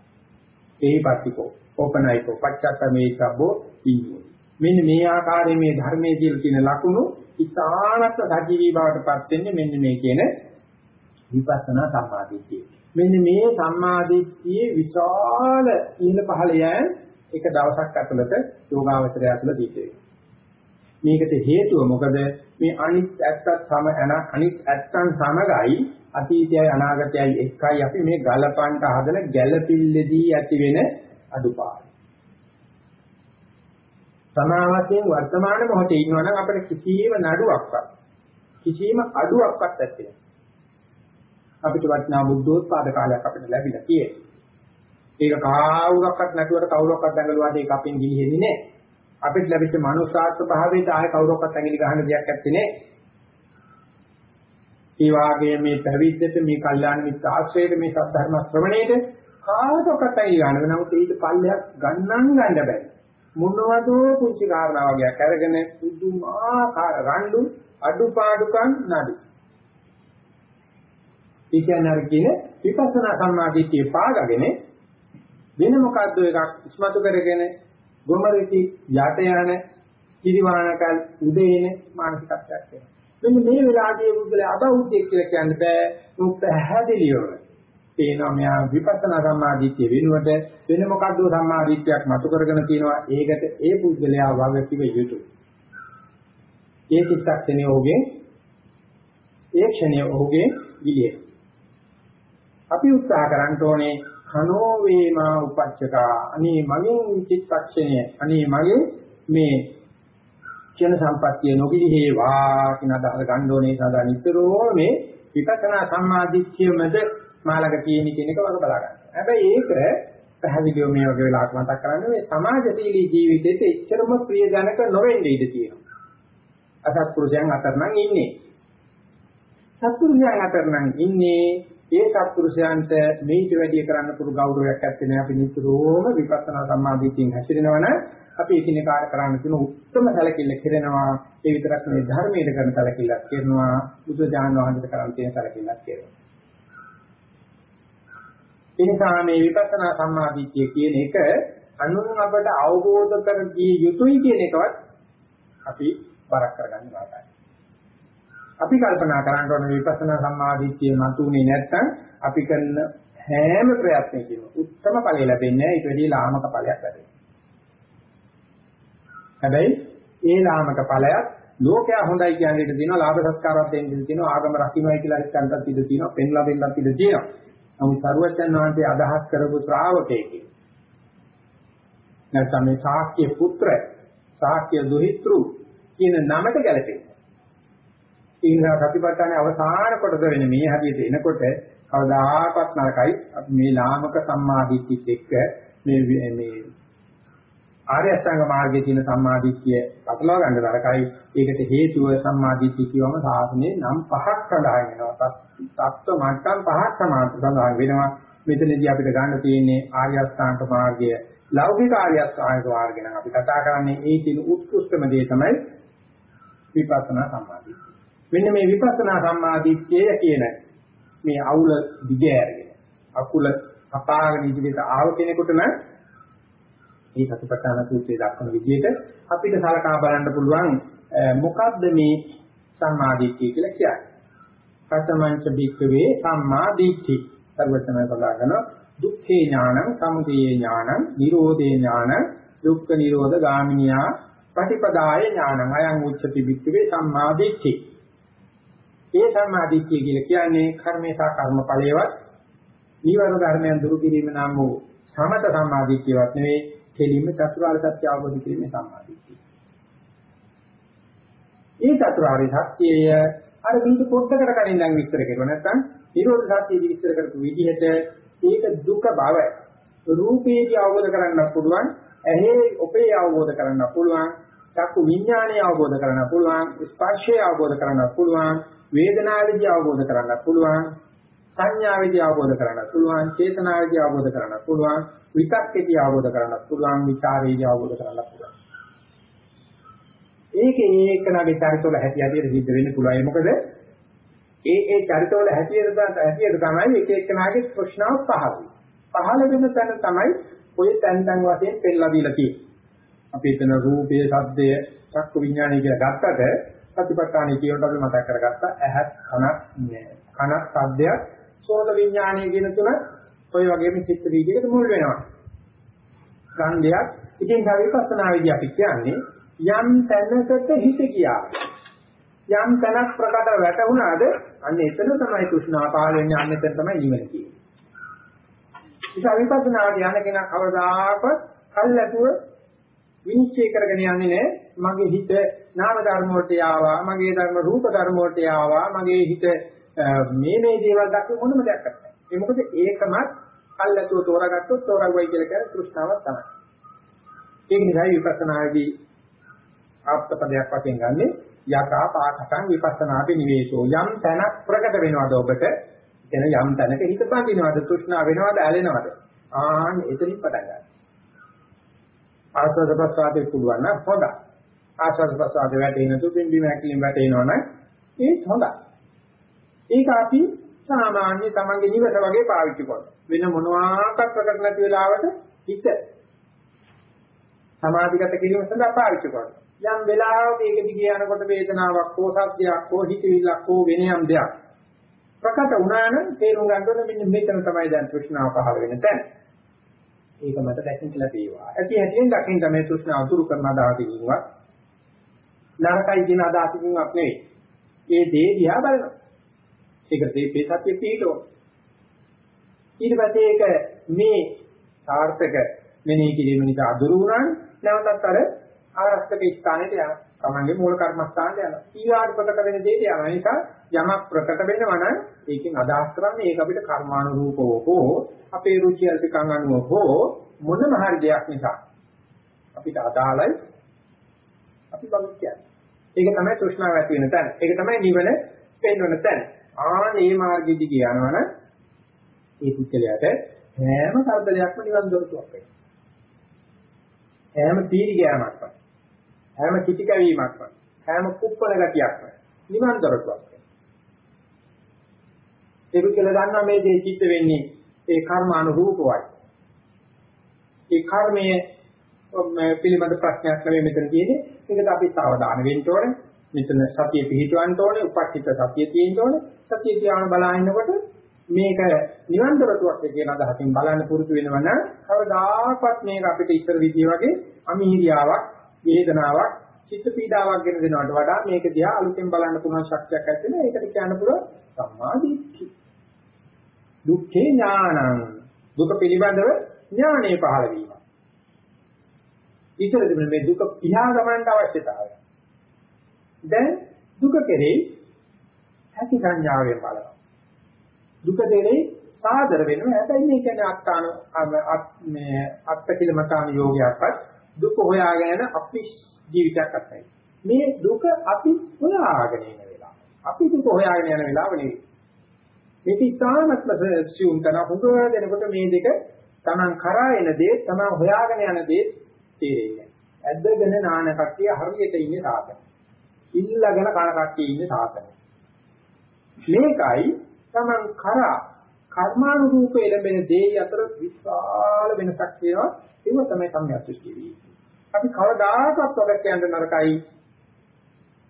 ඒහි පස්සිකෝ, ඕපනයිකෝ, පච්චත්තමේසබ්බෝ ඉන්නෝ. මෙන්න මේ ආකාරයේ මේ ධර්මයේ කියලා තියෙන ලකුණු ඉතානත් සජීවී බවට පත් වෙන්නේ මෙන්න මේ කියන විපස්සනා සම්මාදිට්ඨිය. මෙන්න මේ සම්මාදිට්ඨියේ විශාල ඉහළ පහළ යෑම එක දවසක් ඇතුළත යෝගාවචරය ඇතුළත දීතේ. මේකට හේතුව මොකද මේ අනිත් ඇත්තත් සම අනිත් ඇත්තන් සමගයි අතීතයයි අනාගතයයි එකයි අපි මේ ගලපන්ට හදන ගැළපිල්ලේදී ඇති වෙන අඩුපාඩු. සමාවයෙන් වර්තමාන මොහොතේ ඉන්නවනම් අපිට කිසිම නඩුවක්වත් කිසිම අඩුවක්වත් නැත්තේ. අපිට වටිනා බුද්ධෝත්පාද කාලයක් අපිට ලැබිලා තියෙනවා. ඒක කවුරක්වත් නැතුවට කවුරක්වත් දඟලුවාට ඒක අපෙන් ගිලිහෙන්නේ නැහැ. අපිට ලැබිච්ච මනුෂ්‍යාත්ම භාවයට ආයේ කවුරක්වත් ඇඟිලි ගහන්න දෙයක් නැත්තේ නේ. ඒ වාගේ මේ පැවිද්දට මේ කල්යාණ මිත්‍ර ආශ්‍රයයට මේ සද්ධර්ම ශ්‍රවණයට කාටවත් ඇඟිලි ගන්න නමුත් ඊට පල්ලයක් ගන්නන් ගන්න බෑ. මොනවදෝ පුංචි කාරණා වගේක් අරගෙන පුදුමාකාර රණ්ඩු අඩුපාඩුකම් නඩු. ඒ කියන්නේ අර කියන විපස්සනා සම්මාදිට්ඨිය පාගගෙන වෙන මොකද්ද එකක් ඉස්මතු කරගෙන ගොමරිති යට යන කිරිවාණකල් උදේන මානසිකත්වයක් වෙනවා. මෙන්න මේ වෙලාවේදී බුද්ධලේ අබෞද්ධ කියලා කියන්න බෑ. උත් පැහැදිලිවම පේනවා මෙයා විපස්සනා සම්මාදිට්ඨිය වෙනුවට වෙන මොකද්ද සම්මාදිට්ඨියක් මතු කරගෙන තියෙනවා ඒකට ඒ පුද්ගලයා වගකිව යුතුයි ඒ චිත්තක්ෂණය ඔහුගේ ඒ ක්ෂණය ඔහුගේ ගිලිය අපි උත්සාහ කරන්න ඕනේ කනෝ වේමා උපච්චකා අනේ මගෙන් චිත්තක්ෂණය අනේ මගේ මේ කියන සම්පත්තිය නොගිලිහේවා කියන අදහස ගන්න ඕනේ සදා නිතරම මේ විපස්සනා සම්මාදිට්ඨියමද මාළක තියෙන කියන එක වගේ බලා ගන්න. හැබැයි ඒක පැහැදිලිව මේ වගේ වෙලාවක මතක් කරන්නේ මේ සමාජශීලී ජීවිතෙට එච්චරම ප්‍රියජනක නොවෙන්නේ ඉඳ තියෙනවා. අසත්පුරුෂයන් අතර නම් ඉන්නේ. සත්පුරුෂයන් අතර නම් ඉන්නේ ඒ සත්පුරුෂයන්ට මේට වැඩි කරන්න පුරු ගෞරවයක් ඇත්තේ නැහැ අපි නිතරම විපස්සනා සම්මාදිටියෙන් හැසිරෙනවනම් අපි එකිනෙකාට කරන්න තියෙන උත්තරම සැලකිල්ල කෙරෙනවා. ඒ විතරක් නෙවෙයි ධර්මයට කරන සැලකිල්ලක් කරනවා. බුදු දාන වහන්සේට කරන් තියෙන සැලකිල්ලක් කරනවා. ඒ නිසා මේ විපස්සනා සම්මාදිට්ඨිය කියන එක අනුන් අපට අවබෝධ කර දී යුතුයි කියන එකවත් අපි බරක් කරගන්න වාටයි. අපි කල්පනා කරන්න ඕනේ විපස්සනා සම්මාදිට්ඨිය මතුනේ නැත්නම් අපි කරන හැම ප්‍රයත්නයකින්ම උත්තම ඵලය ලැබෙන්නේ නැහැ ඊට වැඩිය ලාමක ඵලයක් ලැබෙනවා. හැබැයි ඒ ලාමක ඵලයක් ලෝකයා හොඳයි කියන එක දිනන ලාභ සත්කාරات දෙන්න දිනන ආගම රකින්නයි කියලා හිතන්නත් ඉඩ තියෙනවා පෙන්ලා දෙන්නත් ඉඩ තියෙනවා. නමුත් සරුවචන් වහන්සේ අදහස් කරපු ශ්‍රාවකයෙක්. නැත්නම් මේ ශාක්‍ය පුත්‍ර, ශාක්‍ය දුහිතෘ කියන නමට ගැලපෙන්නේ. ඒ නිසා සතිපට්ඨානේ අවසාන කොටස වෙන මේ හැටියට එනකොට කවදාකවත් නරකයි. මේ ලාමක සම්මාදිට්ඨිත් එක්ක මේ මේ ආර්ය අෂ්ටාංග මාර්ගයේ තියෙන සම්මාදිට්ඨිය පටලවා ගන්න තරකයි ඒකට හේතුව සම්මාදිට්ඨිය කියවම සාසනේ නම් පහක් සඳහන් වෙනවා. තත්ත්ව මට්ටම් පහක් සඳහන් වෙනවා. මෙතනදී අපිට ගන්න තියෙන්නේ ආර්ය අෂ්ටාංග මාර්ගය ලෞකික ආර්ය අෂ්ටාංග මාර්ගය නම් අපි කතා කරන්නේ ඒ තියෙන උත්කෘෂ්ඨම දේ තමයි විපස්සනා සම්මාදිට්ඨිය මෙන්න මේ විපස්සනා සම්මාදිට්ඨිය කියන මේ අවුල දිගෑරගෙන අකුල කපාගෙන ඉදිරියට ආව කෙනෙකුට නම් මේ සතිපට්ඨාන සූත්‍රයේ දක්වන විදිහට අපිට සලකා බලන්න පුළුවන් මොකද්ද මේ සම්මාදිට්ඨිය කියලා කියන්නේ. පතමංච බික්කවේ සම්මාදිට්ඨි. සර්වචනය සඳහන් දුක්ඛේ ඥානං, සමුදය ඥානං, නිරෝධේ ඥානං, දුක්ඛ නිරෝධ ගාමිනියා පටිපදාය ඥානං. අයං උච්චති බික්කවේ සම්මාදිට්ඨි. ඒ සම්මාදිට්ඨිය කියලා කියන්නේ කර්මේ සහ කර්මඵලයේවත් නීවරණ ධර්මයන් දුරු කිරීම නම් වූ සමත සම්මාදිට්ඨියවත් නෙවෙයි කෙලින්ම චතුරාර්ය සත්‍ය අවබෝධ කිරීමේ සම්මාදිට්ඨිය. ඒ චතුරාර්ය සත්‍යය අර බින්දු පොට්ටකට කලින් දැන් විස්තර කරුවා නැත්නම් නිරෝධ සත්‍යයේදී විස්තර කරපු විදිහට ඒක දුක බව රූපේදී අවබෝධ කරගන්න පුළුවන් ඇහි ඔපේ අවබෝධ කරගන්න පුළුවන්. චක්කු විඥානය අවබෝධ කරගන්න පුළුවන්. ස්පර්ශය අවබෝධ කරගන්න පුළුවන්. වේදනාවේදී අවබෝධ කරගන්න පුළුවන්. සංඥාවේදී අවබෝධ කරගන්න පුළුවන්. චේතනාවේදී අවබෝධ කරගන්න පුළුවන්. විතක්කේදී අවබෝධ කරගන්න පුළුවන්. විචාරයේදී අවබෝධ කරගන්න පුළුවන්. ඒකේ ඒකනගේ චරිතවල හැටි හැටියට සිද්ධ වෙන්න පුළුවන්. මොකද ඒ ඒ චරිතවල හැටියට හැටියට තමයි එක එක්කනාගේ ප්‍රශ්නාව පහළ වෙන්නේ. පහළ වෙන තැන තමයි ඔය තැන් තැන් වශයෙන් පෙළලා දීලා තියෙන්නේ. අපි එතන රූපයේ, ශබ්දය, චක්කු විඥානය කියලා ගත්තට සතිපට්ඨානෙ කියනකොට අපි මතක් කරගත්තා ඇහත් කනත් කනත් ශබ්දයක් සෝත විඥානය කියන තුන ඔය වගේම චිත්ත වීදිකට මුල් වෙනවා. ගන්ධයක් ඉතින් සවිපස්සනාවේදී අපි කියන්නේ යම් තැනකට හිත ගියා. යම් තැනක් ප්‍රකට වැටුණාද අන්න එතන තමයි කුෂ්ණා පහළ වෙන්නේ අන්න එතන තමයි නිවන කියන්නේ. ඒක විපස්සනාට යන කෙනා කවදාකවත් කල්ැතුව විනිශ්චය කරගෙන යන්නේ නැහැ. මගේ හිත නාම ධර්ම වලට ආවා, මගේ ධර්ම රූප ධර්ම වලට ආවා, මගේ හිත මේ මේ දේවල් දක්ව මොනම දෙයක් නැහැ. ඒ මොකද ඒකමත් කල්ැතුව තෝරාගත්තොත් තෝරාගුවයි කියලා කියන තෘෂ්ණාවක් තමයි. ඒක නිසා විපස්සනාදී ආප්තපදයක් වශයෙන් ගන්නෙ යථා පාඨකං විපස්සනාපි නිවේසෝ. යම් තැනක් ප්‍රකට වෙනවද ඔබට? එන යම් තැනක හිත බඳිනවද? තෘෂ්ණා වෙනවද? ඇලෙනවද? ආන් එතනින් පටන් ගන්න. ආස්වාද ප්‍රසආදේ පුළුවන් නම් හොඳයි ආස්වාද ප්‍රසආදේ වැටෙන තු බිම්බි මැකිලින් වැටෙනවනම් ඒත් හොඳයි ඒක අපි සාමාන්‍ය තමන්ගේ නිවස වගේ පාවිච්චි කරනවා වෙන මොනවාක්වත් ප්‍රකට නැති වෙලාවට හිත සමාධිගත කිරීම සඳහා පාවිච්චි කරනවා යම් වෙලාවක ඒක දිගේ යනකොට වේදනාවක් හෝ සද්දයක් හෝ හිතවිල්ලක් හෝ වෙන යම් දෙයක් ප්‍රකට වුණා නම් තේරුම් ගන්න ඕනේ මෙන්න මෙතන තමයි දැන් තෘෂ්ණාව පහළ වෙන තැන. ඒක මත දැකින් කියලා පේවා. ඇති හැටියෙන් දකින්න තමයි තෘෂ්ණාව දුරු කරන අදහසකින්වත් නරකයි කියන අදහසකින්වත් නෙවෙයි. ඒ දේ දිහා බලනවා. ඒක තේ සත්‍ය පිටෝ. ඊට පස්සේ ඒක මේ සාර්ථක මෙනෙහි කිරීම නිසා අදුරු වුණා නැවතත් අර ආරක්ෂක ස්ථානෙට යනවා. තමන්ගේ මූල කර්මස්ථානට යනවා. ඊවාට ප්‍රකට වෙන දෙයට යනවා. ඒක යමක් ප්‍රකට වෙනවා නම් ඒකෙන් අදහස් කරන්නේ ඒක අපිට කර්මානුරූපව හෝ අපේ රුචි අරුචිකම් අනුව හෝ මොනම හරි දෙයක් නිසා අපිට අදාළයි අපි බලුත් කියන්නේ. ඒක තමයි තෘෂ්ණාව ඇති වෙන තැන. ඒක තමයි නිවන පෙන්වන තැන. ආ මේ මාර්ගෙදි කියනවනම් ඒ පුද්ගලයාට හැම කරදරයක්ම නිවන් දොරටුවක් වෙනවා. හැම පීරි ගෑමක්ම හැම කිටි කැවීමක්ම හැම කුප්පල ගතියක්ම නිවන් දොරටුවක් ඒක කියලා ගන්නවා මේ දේ චිත්ත වෙන්නේ ඒ කර්මානුරූපවයි ඒ කර්මයේ පිළිබඳ ප්‍රශ්නයක් නෙවෙයි මෙතන තියෙන්නේ. ඒකට අපි සාවධාන වෙන්න ඕනේ. මෙතන සතිය පිහිටවන්න ඕනේ උපක්ෂිත සතිය තියෙන්න ඕනේ. සතිය ධ්‍යාන බලහින්නකොට මේක නිවන් දොරටුවක් කියන අදහසින් බලන්න පුරුදු වෙනවා නම් කවදාකවත් මේක අපිට ඉස්සර විදිය වගේ අමීරියාවක් වේදනාවක් චිත්ත පීඩාවක් ගෙන දෙනවට වඩා මේක දිහා අලුතෙන් බලන්න පුළුවන් ශක්තියක් ඇති වෙන ඒකට කියන්න පුළුවන් සම්මාදිට්ඨි. දුක්ඛේ ඥානං. දුක පිළිබඳව ඥානෙ පහළ වීම. ඊශ්වරද මේ දුක පියා ගමන්ට අවශ්‍යතාවය. දැන් දුක කෙරෙහි ඇති සංඥාවෙන් බලනවා. දුක දෙරේ සාදර වෙනවා. හැබැයි මේ කියන්නේ අත්තාන මේ අත්තිකිලමතාන යෝගයක්වත් දුක හොයාගෙන අපි ජීවිතයක් අත්හැයි. මේ දුක අපි හොයාගෙන යන වෙලාව. අපි දුක හොයාගෙන යන වෙලාව නෙවෙයි. මේක ඉතාමත්ම සියුම් කරන හුඟ දෙනකොට මේ දෙක Taman කරා එන දේ Taman හොයාගෙන යන දේ තේරෙන්නේ. ඇද්දගෙන නාන කට්ටිය හරියට ඉන්නේ සාතන. ඉල්ලගෙන කන කට්ටිය ඉන්නේ සාතන. මේකයි Taman කරා කර්මානුරූප එළඹෙන දේ අතර විශාල වෙනසක් තියෙනවා. ඒක තමයි සම්මියත්‍ෘෂ්ටි වෙන්නේ. අපි කවදාකවත් ඔබ කියන්න නරකයි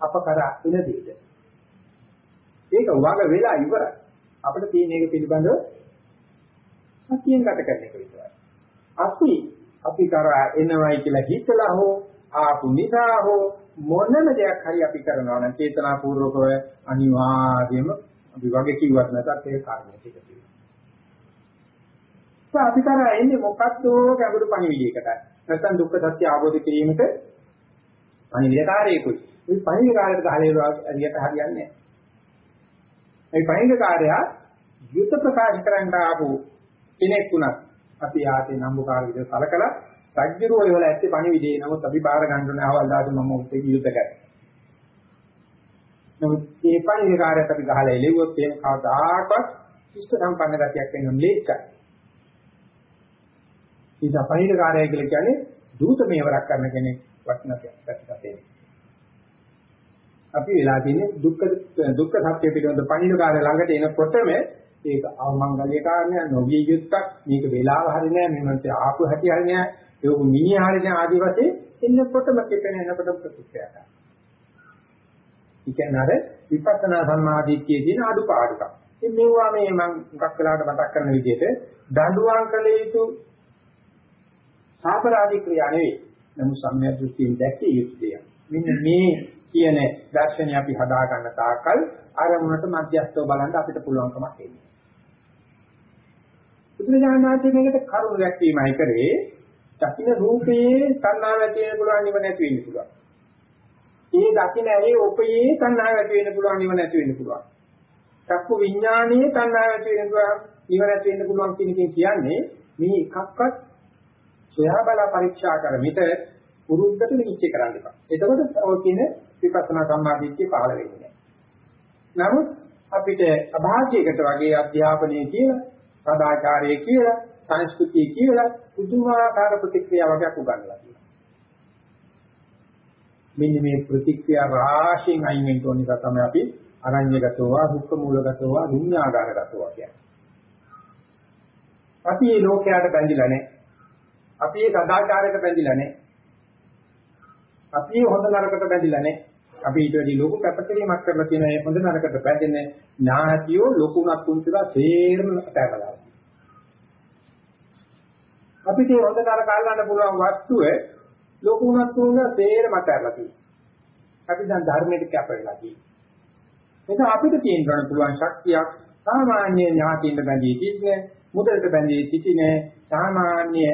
අප කරා එන දෙයද. ඒක වග වෙලා ඉවරයි. අපිට තියෙන එක පිළිබඳව සතියෙන් ගත කරන එක විතරයි. අපි අපි කරා එනවයි කියලා හිතලා හෝ ආපු නිසා හෝ මොනම දෙයක් හරි අපි කරනවා නම් චේතනාපූර්වකව අනිවාර්යයෙන්ම අපි වගේ කිව්වත් නැතත් ඒක කාර්යයක් ටික තියෙනවා. අපි කරා එන්නේ මොකද්ද ගැඹුරු පණිවිඩයකටයි. නැත්නම් දුක්ඛ සත්‍ය අවබෝධ කිරීමට පණිවිඩකාරයෙකුයි. මේ පණිවිඩකාරයට ගහලේවා ඇරියට හරියන්නේ නැහැ. මේ පණිවිඩකාරයා යුත ප්‍රකාශ කරන්න ආපු කෙනෙක් වුණත් අපි ආතේ නම්බුකාර විදිහට සලකලා රජ්ජුරුව වල ඇත්තේ පණිවිඩේ නමුත් අපි බාර ගන්න ඕනේ අවල් දාට මම උත්තේ යුද්ධ කරා. නමුත් මේ පණිවිඩකාරයට අපි ගහලා එළෙව්වොත් එහෙම කවදාකවත් ශිෂ්ට සම්පන්න ගතියක් වෙනුම් ලේකයි. ඉතින් පණිවිඩකාරය කියලා කියන්නේ දූත මේවරක් කරන කෙනෙක් වටිනා පැත්තට අපි වෙලා තියෙන්නේ දුක්ඛ දුක්ඛ සත්‍ය පිළිබඳ පණිවිඩකාරය ළඟට එනකොටම ඒක අවමංගල්‍ය කාරණයක් නොවිය යුත්තක් මේක වෙලාව හරි නෑ මේ මොකද ආපු හැටි හරි නෑ ඒක මිනිහ හරි නෑ ආදි වශයෙන් එන්නකොටම කෙපෙන එනකොට ප්‍රතික්‍රියා කරනවා. ඉතින් අර විපස්සනා සම්මාදිට්ඨියේ තියෙන අඩුපාඩුකම්. ඉතින් මේවා මේ මම මුගක් වෙලාවට මතක් කරන විදිහට දඬුවම් කළ යුතු සාපරාධික ක්‍රියා නෙවෙයි. නමුත් සම්‍යක් දෘෂ්ටියෙන් දැකිය යුතු දෙයක්. මෙන්න මේ කියන දර්ශනය අපි හදා ගන්න තාකල් අරමුණට මධ්‍යස්ථව බලන්න අපිට පුළුවන්කමක් එන්නේ. බුදුරජාණන් වහන්සේ මේකට කරුණ දැක්වීමයි කරේ දකින්න රූපේ තණ්හාව ඇති වෙන්න පුළුවන් නිව නැති වෙන්න පුළුවන්. ඒ දකින්න ඇහි උපයේ තණ්හාව ඇති වෙන්න පුළුවන් නිව නැති වෙන්න පුළුවන්. චක්කු විඥානයේ තණ්හාව ඇති වෙන්න පුළුවන් නිව නැති වෙන්න පුළුවන් කියන එකෙන් කියන්නේ මේ එකක්වත් සොයා බලා පරීක්ෂා කරමිට පුරුද්දට නිශ්චය කරන්න එපා. එතකොට ඔය කියන විපස්සනා සම්මාදිට්ඨිය පහළ වෙන්නේ නැහැ. නමුත් අපිට අභාජ්‍යයකට වගේ අධ්‍යාපනයේ කියලා සදාචාරයේ කියලා සංස්කෘතිය කියලා පුදුමාකාර ප්‍රතික්‍රියා වගේක් උගන්වලා තියෙනවා. මෙන්න මේ ප්‍රතික්‍රියා රාශියෙන් අයින් වෙන්න ඕන නිසා තමයි අපි අරඤ්‍යගතව, දුක්ඛ මූලගතව, විඤ්ඤාගාරගතව කියන්නේ. අපි මේ ලෝකයට බැඳිලා නැහැ. අපි මේ සදාචාරයට බැඳිලා නැහැ. අපි හොඳ නරකට බැඳිලා නැහැ. අපි ඊට වැඩි ලොකු කැපකිරීමක් කරලා තියෙන මේ හොඳ නරකට බැඳෙන ඥාතියෝ ලොකුණක් තුන්තිලා සේරම අතහැරලා. අපිට හොඳ නරක අල්ලන්න පුළුවන් වස්තුව ලොකුණක් තුන්තිලා සේරම අතහැරලා තියෙනවා. අපි දැන් ධර්මයට කැප වෙලා තියෙනවා. එතන අපිට තියෙන්න පුළුවන් ශක්තියක් සාමාන්‍ය ඥාතියින්ට බැඳී සිටින මුදලට බැඳී සිටින සාමාන්‍ය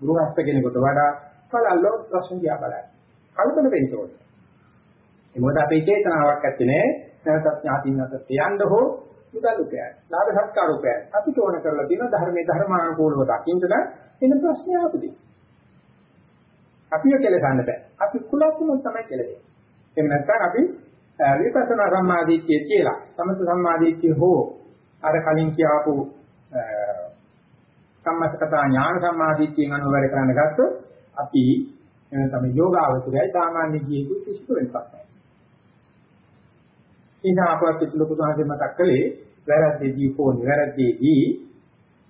ගෘහස්ත කෙනෙකුට වඩා කලල්ලෝ ප්‍රශ්න දිහා බලන්න. කල්පන වෙන්න ඕනේ. ඒ මොකද අපේ චේතනාවක් ඇත්තේ නෑ නැවතත් ඥාතින් අතර තියන්න හෝ මුදල් උපයන්න. ලාභ සත්කාර උපයන්න. අපිට ඕන කරලා තියෙන ධර්මයේ ධර්මානුකූලව දකින්න එන ප්‍රශ්නේ ආපදී. අපිව කෙලසන්න බෑ. අපි කුලකුණ තමයි කෙලෙන්නේ. එහෙම නැත්නම් අපි විපස්සනා සම්මාදිට්ඨිය කියලා සමථ සම්මාදිට්ඨිය හෝ අර කලින් කියාපු සම්මතකතා ඥාන සම්මාදිට්ඨියෙන් අනුවර කරන්න ගත්තොත් අපි එන තමයි යෝගාවචරයයි සාමාන්‍ය ජීවිතෙ කිසිදු වෙනසක් නැහැ. ඉතින් අපවත් ලොකු සාහිත්‍ය මතක් කළේ වැරද්දේදී හෝ නිවැරදිදී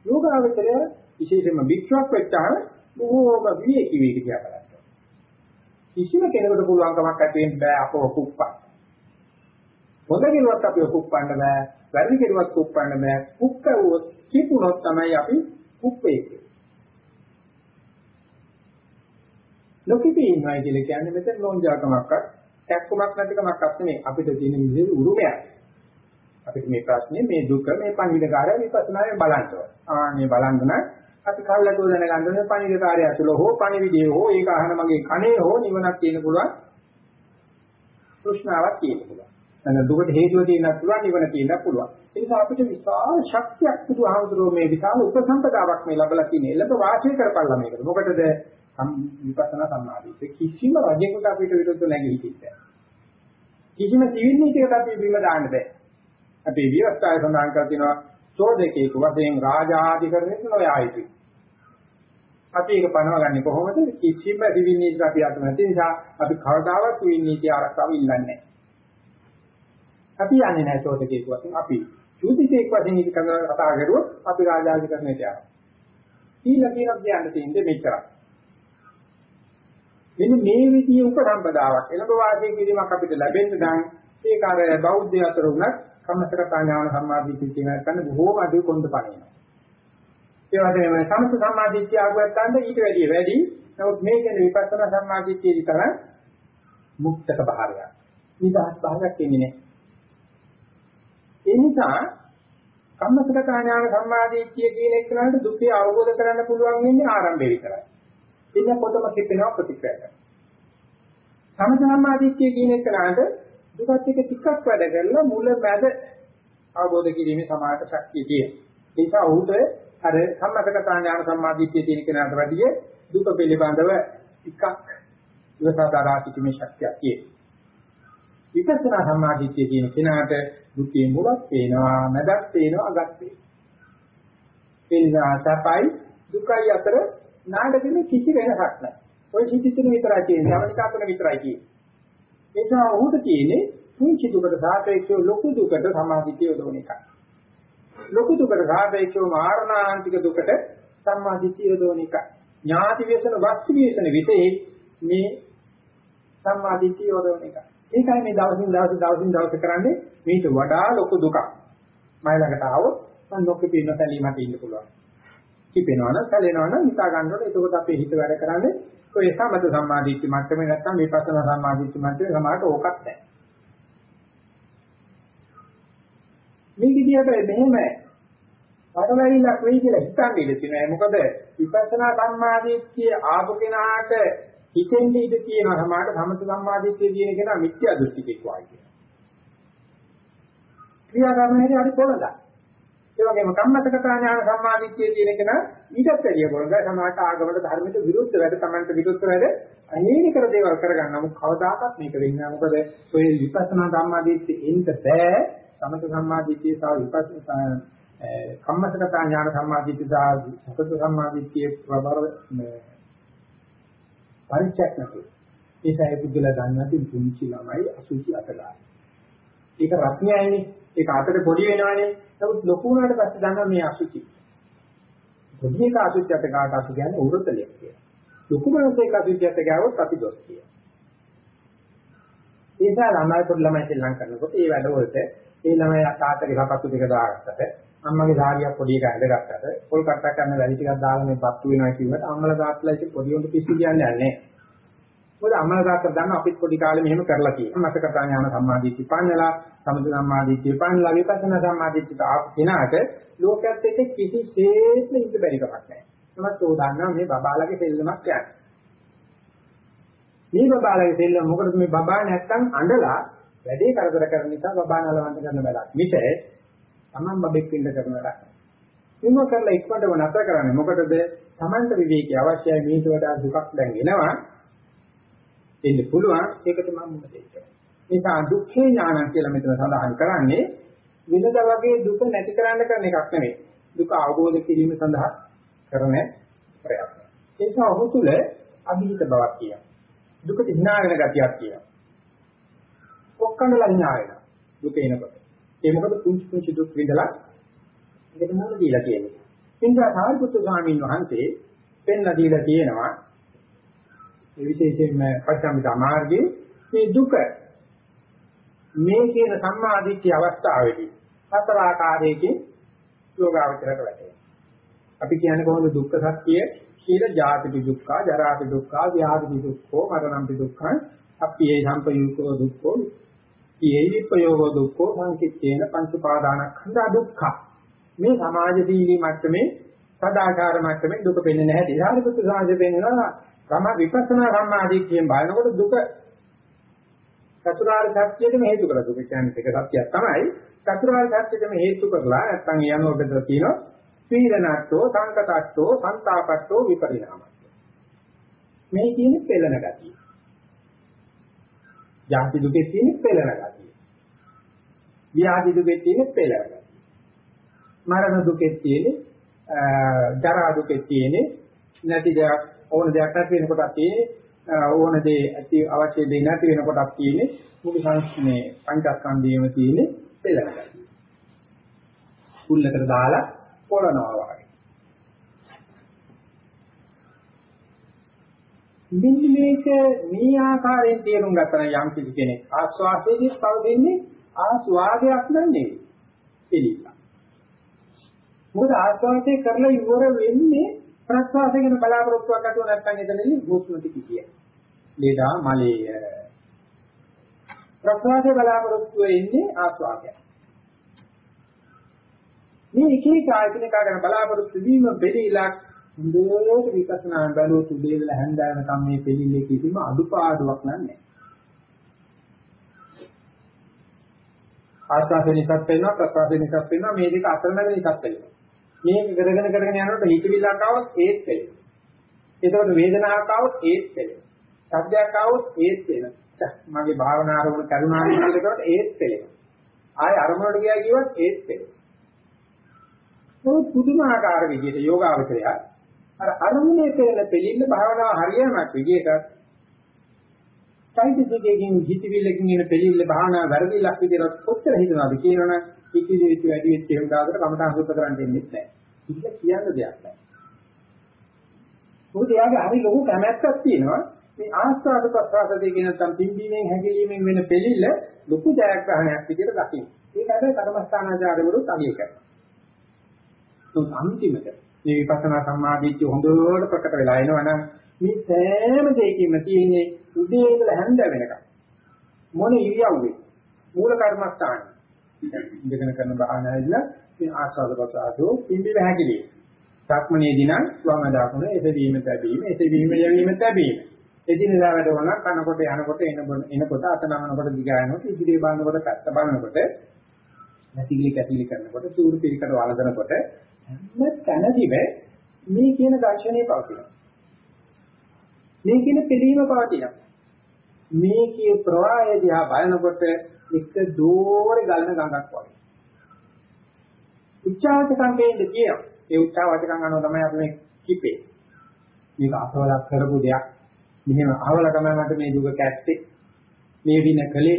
යෝගාවචරය විශේෂයෙන්ම වික්ෂයක් වෙච්චාම බොහෝම විවේකී වේක කියලා බලන්න. කිසිම කෙනෙකුට පුළුවන් කමක් ඇති වෙන්න බෑ අපව කුප්පන්න. හොඳ කෙරුවත් අපි කුප්පන්න බෑ, වැරදි කෙරුවත් කුප්පන්න බෑ. කුප්පුවොත් කිපුණොත් තමයි අපි කුප්පේ. නොකිපී ඉන්නයි කියලා කියන්නේ මෙතන ලෝංජාකමක්වත් කැක්කමක් නැතිකමක්වත් නෙමෙයි අපිට තියෙන විදිහේ උරුමයක්. අපිට මේ ප්‍රශ්නේ මේ දුක මේ පණිවිඩකාරය විපස්සනායෙන් බලන්න ඕන. ආ මේ බලන්න නම් අපි කල්ලාතෝ දැනගන්න ඕනේ පණිවිඩකාරය ඇතුළ හෝ පණිවිඩේ හෝ ඒක අහන මගේ කනේ හෝ නිවනක් තියෙන පුළුවන්. තෘෂ්ණාවක් තියෙන පුළුවන්. නැත්නම් දුකට හේතුව තියෙනත් පුළුවන් නිවන තියෙනත් පුළුවන්. ඒ නිසා අපිට විශාල ශක්තියක් බුදුහාමුදුරුවෝ මේ විශාල උපසම්පදාවක් මේ ලැබලා තියෙන. එළඹ වාසය කරපල්ලා මේකට. මොකටද විපස්සනා සම්මාදිට කිසිම රජෙකුට අපිට විරුද්ධ නැගී හිටින්න. කිසිම සිවිල් නීතියකට අපි බිම දාන්න බෑ. අපි විවස්ථාවේ සඳහන් කර තිනවා චෝදකේක වශයෙන් රාජාධිකරණයට නොයා යුතුයි. අපි ඒක පනවගන්නේ කොහොමද? කිසිම සිවිල් නීතියක් අපි අත නැති නිසා අපි කවදාවත් සිවිල් නීතිය ආරක්ෂාව ඉල්ලන්නේ නැහැ. අපි යන්නේ නැහැ චෝදකේක වශයෙන් අපි චූතිකේක වශයෙන් ඉති කතා කරුවොත් අපි රාජාධිකරණයට යනවා. ඊළඟ කියනක් කියන්න තියෙන්නේ මෙච්චරයි. මෙන්න මේ විදිහේ උපසම්පදාවක් එළඹ වාසය කිරීමක් අපිට ලැබෙන්න නම් ඒක අර බෞද්ධ අතර උනත් කම්මසකතා ඥාන සම්මාදිට්ඨිය කියන එකන බොහෝම අඩු කොන්ද පණිනවා. ඒ වගේම සමස සම්මාදිට්ඨිය ආගුවත්තන්ට ඊට වැඩිය වැඩි. නමුත් මේකේ විපස්සනා සම්මාදිට්ඨිය විතර මුක්තක භාවයක්. නිදහස් භාවයක් එන්නේ නැහැ. ඒ නිසා කම්මසකතා ඥාන සම්මාදිට්ඨිය කියන එකට දුකේ අවබෝධ කරගන්න පුළුවන් වෙන්නේ ආරම්භය විතරයි. ඉන්න පොතම කිපෙනවා ප්‍රතික්‍රියා කරනවා. සමසම්මාදිට්ඨිය කියන එකට දුකත් එක ටිකක් වැඩ කරලා මුල මැද අවබෝධ කිරීමේ සමාත ශක්තිය තියෙනවා. ඒ නිසා ඔහුට අර සම්මතකතා ඥාන සම්මාදිට්ඨිය තියෙන කෙනාට වැඩිය දුක පිළිබඳව එකක් ඉවසාදරා සිටීමේ ශක්තියක් තියෙනවා. විපස්සනා සම්මාදිට්ඨිය කියන කෙනාට දුකේ මුලක් පේනවා, මැදක් පේනවා, අගක් පේනවා. ඒ නිසා සපයි දුකයි අතර නාඩගෙන කිසි වෙනසක් නැහැ. ওই සිද්ධි තුන විතරයි තියෙන්නේ. යමනිකා තුන විතරයි තියෙන්නේ. ඒ නිසා ඔහුට තියෙන්නේ පුංචි දුකට සාපේක්ෂව ලොකු දුකට සමාධිතිය යොදවන එකයි. ලොකු දුකට සාපේක්ෂව මාරණාන්තික දුකට සම්මාදිටිය යොදවන එකයි. ඥාති වේසන වස්තු වේසන විතේ මේ සම්මාදිටිය යොදවන එකයි. ඒකයි මේ දවසින් දවස දවසින් දවස කරන්නේ මේට වඩා ලොකු දුකක්. මයි ළඟට ආවොත් මම නොකේ පින්න සැලීමට ඉන්න පුළුවන්. කිපෙනවනම් සැලෙනවනම් හිතා ගන්නකොට එතකොට අපේ හිත වැඩ කරන්නේ ඔය සමත සම්මාදිට්ඨි මට්ටමේ නැත්තම් විපස්සනා සම්මාදිට්ඨි මට්ටමේ සමාහට ඕකත් නැහැ. මේ විදිහට මෙහෙම පටලැවිල්ලක් වෙයි කියලා හිතන්නේ ඉඳ තියෙනවා. මොකද විපස්සනා සම්මාදිට්ඨිය ආපු කෙනාට හිතෙන්නේ ඉඳ තියෙනවා සමාහට සමත සම්මාදිට්ඨිය කියන කෙනා මිත්‍යා දෘෂ්ටිකෙක් වගේ කියනවා. ක්‍රියා කරන හැටි හරි පොළඳා. ඒ වගේම කම්මතකතා ඥාන සම්මාදිට්ඨිය කියන එක නම් ඊටත් වැඩිය පොළඳා සමාහට ආගමට ධර්මයට විරුද්ධ වැඩ Tamanට විරුද්ධ වැඩ අනේක කර දේවල් කරගන්න. නමුත් කවදාකවත් මේක වෙන්නේ නැහැ. මොකද ඔය විපස්සනා සම්මාදිට්ඨිය එන්න බෑ. සමත සම්මාදිට්ඨිය සහ විපස්සනා කම්මතකතා ඥාන සම්මාදිට්ඨිය සහ සකත සම්මාදිට්ඨිය ප්‍රබර පරිචයක් නැති. ඒසයි බුද්ධලා දන්නාදී පුංචි ළමයි අසුචි අතලා. ඒක රස්නියයිනේ. ඒක අතට පොඩි වෙනවනේ. නමුත් ලොකු වුණාට පස්සේ දන්නවා මේ අසුචි. පොඩි එක අසුචියට කාට අසු කියන්නේ උරතලියක් කියලා. ලොකු මනසේක අසුචියට ගාවොත් අපි දොස් කියනවා. ඒ නිසා ළමයි පොඩි ළමයි ශ්‍රී කරනකොට ඒ වැඩවලට ඒ ළමයි තාත්තගේ සපත්තු දෙක දාගත්තට අම්මගේ ධාරියක් පොඩි එක ඇඳගත්තට පොල් කට්ටක් කරන වැඩි ටිකක් දාලා මේ පත්තු වෙනවා කියුවට අම්මලා තාත්තලා ඉතින් පොඩි උන්ට පිස්සු කියන්නේ නැහැ. මොකද අම්මලා තාත්තලා දන්න අපිත් පොඩි කාලේ මෙහෙම කරලා තියෙනවා. මතකතා ඥාන සම්මාදිට්ඨි පන්නලා, සමුද සම්මාදිට්ඨි පන්නලා, විපස්සනා සම්මාදිට්ඨිට ආපු කෙනාට ලෝකයේත් එක්ක කිසිසේත්ම ඉඳ බැරි කමක් නැහැ. තමත් උදාහරණ මේ බබාලගේ දෙල්ලමක් යන්නේ. මේ බබාලගේ දෙල්ලම මොකටද මේ බබා නැත්තම් අඬලා වැඩේ කරදර කරන නිසා බබා නලවන්න කරන බැලක්. මිස Taman බබෙක් වෙන්න කරන වැඩක්. මේව කරලා ඉක්මනටම නැතර කරන්නේ මොකටද? Tamanට විවේකී අවශ්‍යයි මේට වඩා දුකක් දැන් එනවා. එන්න පුළුවන් ඒකට මම මුණ දෙන්න. නිසා දුක්ඛේ ඥානං කියලා මෙතන සඳහන් කරන්නේ විනද වගේ දුක නැති කරන්න කරන එකක් නෙමෙයි. දුක අවබෝධ කිරීම සඳහා කරන ප්‍රයත්නය. ඒ නිසා ඔහු තුල අභිහිත බවක් කියනවා. දුකට hina වෙන ගතියක් කියනවා. ඔක්කඳලා hina වෙනවා. දුක එනකොට. ඒ මොකද කුංචි කුංචි දුක් විඳලා ඒකට මොන දීලා කියන්නේ. ඒ නිසා සාරිපුත්‍ර ස්වාමීන් වහන්සේ පෙන්ලා දීලා තියෙනවා ඒ විශේෂයෙන්ම පච්චාමිත මාර්ගයේ මේ දුක මේ කියන සම්මාදිට්ඨිය අවස්ථාවේදී හතර ආකාරයකින් යෝගාවචරයට වැටෙනවා. අපි කියන්නේ කොහොමද දුක්ඛ සත්‍ය කියලා ජාති දුක්ඛ, ජරා දුක්ඛ, ව්‍යාධි දුක්ඛ, මරණ දුක්ඛ, අප්පියේ සම්පයුක්ඛ දුක්ඛ, ඊයේ විපයෝග දුක්ඛ, සංකිට්ඨේන පංච පාදානස්කන්ධ දුක්ඛ. මේ සමාජශීලී මට්ටමේ සදාචාර මට්ටමේ දුක පෙන්නේ නැහැ. ධාරිපුත්‍ර සාජ පෙන්නනවා සම විපස්සනා සම්මාදිට්ඨියෙන් බලනකොට දුක චතුරාර්ය සත්‍යයටම හේතු කරලා දුක කියන්නේ එක සත්‍යයක් තමයි. චතුරාර්ය සත්‍යෙටම හේතු කරලා නැත්නම් යනෝ බෙදලා තියෙනවා. පීඩනට්ටෝ සංකතට්ටෝ සංతాපට්ටෝ විපරිණාමට්ටෝ. මේ කියන්නේ පෙළෙන ගතිය. ජාති දුකේ තියෙන පෙළෙන ගතිය. ව්‍යාධි දුකේ තියෙන පෙළෙන ගතිය. මරණ දුකේ තියෙන ජරා දුකේ තියෙන නැති දෙයක් ඕන දෙයක් නැති වෙනකොටත් තියෙන්නේ ඕන දේ ඇති අවශ්‍ය දේ නැති වෙනකොටත් තියෙන්නේ මුළු සංස්මේ පංචස්කන්ධයේම තියෙන්නේ පෙළගයි. කුල්ලකට දාලා පොළනවා වගේ. මෙන්න මේක මේ ආකාරයෙන් තේරුම් ගන්න යම් කිසි කෙනෙක් ආස්වාදයේදී තව දෙන්නේ ආස්වාදයක් නෙවෙයි. එළිය. මොකද ආස්වාදයේ කරලා ඉවර වෙන්නේ ප්‍රස්වාසය ගැන බලාපොරොත්තුවක් අතුව නැත්නම් එතනදී භූස්මති කිය. ලේදා මලේය. ප්‍රස්වාසයේ බලාපොරොත්තුව එන්නේ ආස්වාදය. මේ එක එක ආයතන කාගෙන බලාපොරොත්තු වීම බෙදීලා හොඳට විපස්සනා බැලුවොත් උදේ වෙලා හැන්දෑව තම මේ පිළිල්ලේ කිසිම අඩුපාඩුවක් නැහැ. ආස්වාදේ නිකත් වෙනවා ප්‍රසවාදේ නිකත් වෙනවා මේ දෙක අතරමැද නිකත් වෙනවා. මේක කරගෙන කරගෙන යනකොට හිතවිල්ලක් આવොත් ඒත් වෙනවා. ඒතකොට වේදනාවක් આવොත් ඒත් වෙනවා. සද්දයක් આવොත් ඒත් වෙනවා. මගේ භාවනා අරමුණ කරුණා විදිහට කරොත් ඒත් වෙනවා. ආයේ අරමුණට ගියා කිව්වත් ඒත් වෙනවා. මොකද පුදුමාකාර විදිහට යෝගාවචරය අර අරමුණේ තියෙන පිළිල්ල භාවනාව හරියමක් විදිහට සයිටිසිකයෙන් හිතවිල්ලකින් එන පිළිල්ල භාවනාව වැරදිලක් විදිහට කොච්චර හිතනවාද කියනවනේ ඉතිවිච්ච වැඩි වෙච්ච එහෙම දාකට කමටහන් සුද්ධ කරන්න දෙන්නේ නැහැ. ඉතින් කියන්න දෙයක් නැහැ. මොකද එයාගේ හරි ලොකු කැමැත්තක් තියෙනවා මේ ආස්වාද ප්‍රසආස දෙකේ නැත්තම් පිම්බීමෙන් හැකිලීමෙන් වෙන පිළිල්ල ලොකු ජයග්‍රහණයක් විදිහට දකින්න. ඒක හැබැයි කර්මස්ථානාචාරවලුත් අගය කරනවා. තුන් අන්තිමට මේ විපස්සනා සම්මාදිට්ඨිය හොඳට ප්‍රකට වෙලා එනවනම් මේ සෑම දෙයකින්ම තියෙන්නේ උදේ ඉඳලා හැන්ද වෙනකම් මොන ඉරියව්වේ මූල කර්මස්ථාන ඉඳගෙන කරන භාවනාවේදී මේ ආස්වාද ප්‍රසආසෝ පිම්බි වැහැකිලි සක්මනේදී නම් වම දකුණ එසවීම තැබීම එසවීම යවීම තැබීම එදිනදා වැඩ වල කනකොට යනකොට එන එනකොට අත නමනකොට දිගායනකොට ඉදිරිය බලනකොට පැත්ත බලනකොට නැතිගිලි කැටිලි කරනකොට සූරු පිළිකට වළඳනකොට හැම තැනදීම මේ කියන දර්ශනය පවතිනවා. මේ කියන පිළීම පවතිනවා. මේකේ ප්‍රවාහය දිහා බලනකොට එක දෝරේ ගලන ගඟක් වගේ. උච්චාවචකම් දෙන්නේ කියනවා. ඒ උච්චාවචකම් අනුව තමයි අපි මේ කිපේ. මේක අසවලක් කරපු දෙයක්. මෙහෙම අහවල තමයි මට මේ දුක කැත්තේ. මේ වින කලේ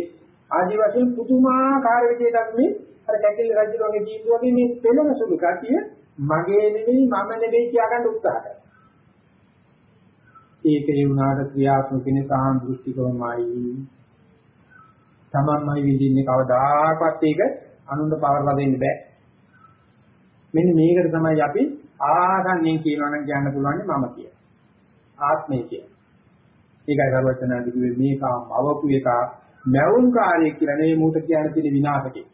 ආදි වශයෙන් පුදුමාකාර විදිහට මේ අර කැකිලි රජු වගේ ජීවිත වගේ මේ පෙළෙන සුළු කතිය මගේ නෙවෙයි මම නෙවෙයි කියාගන්න උත්සාහ කරනවා. ඒකේ වුණාට ක්‍රියාත්මක වෙන සාහන් දෘෂ්ටිකවමයි. තමන්මයි විඳින්නේ කවදාකවත් ඒක අනුන්ට පවර්ලා දෙන්න බෑ. මෙන්න මේකට තමයි අපි ආසන්නෙන් කියනවා නම් කියන්න පුළුවන් මම කිය. ආත්මය කිය. ඒකයි සර්වචනාදී කිව්වේ මේක අවපු එක මැවුම් කාර්යයක් කියලා නෙවෙයි මූට කියන්න තියෙන විනාශකෙක්.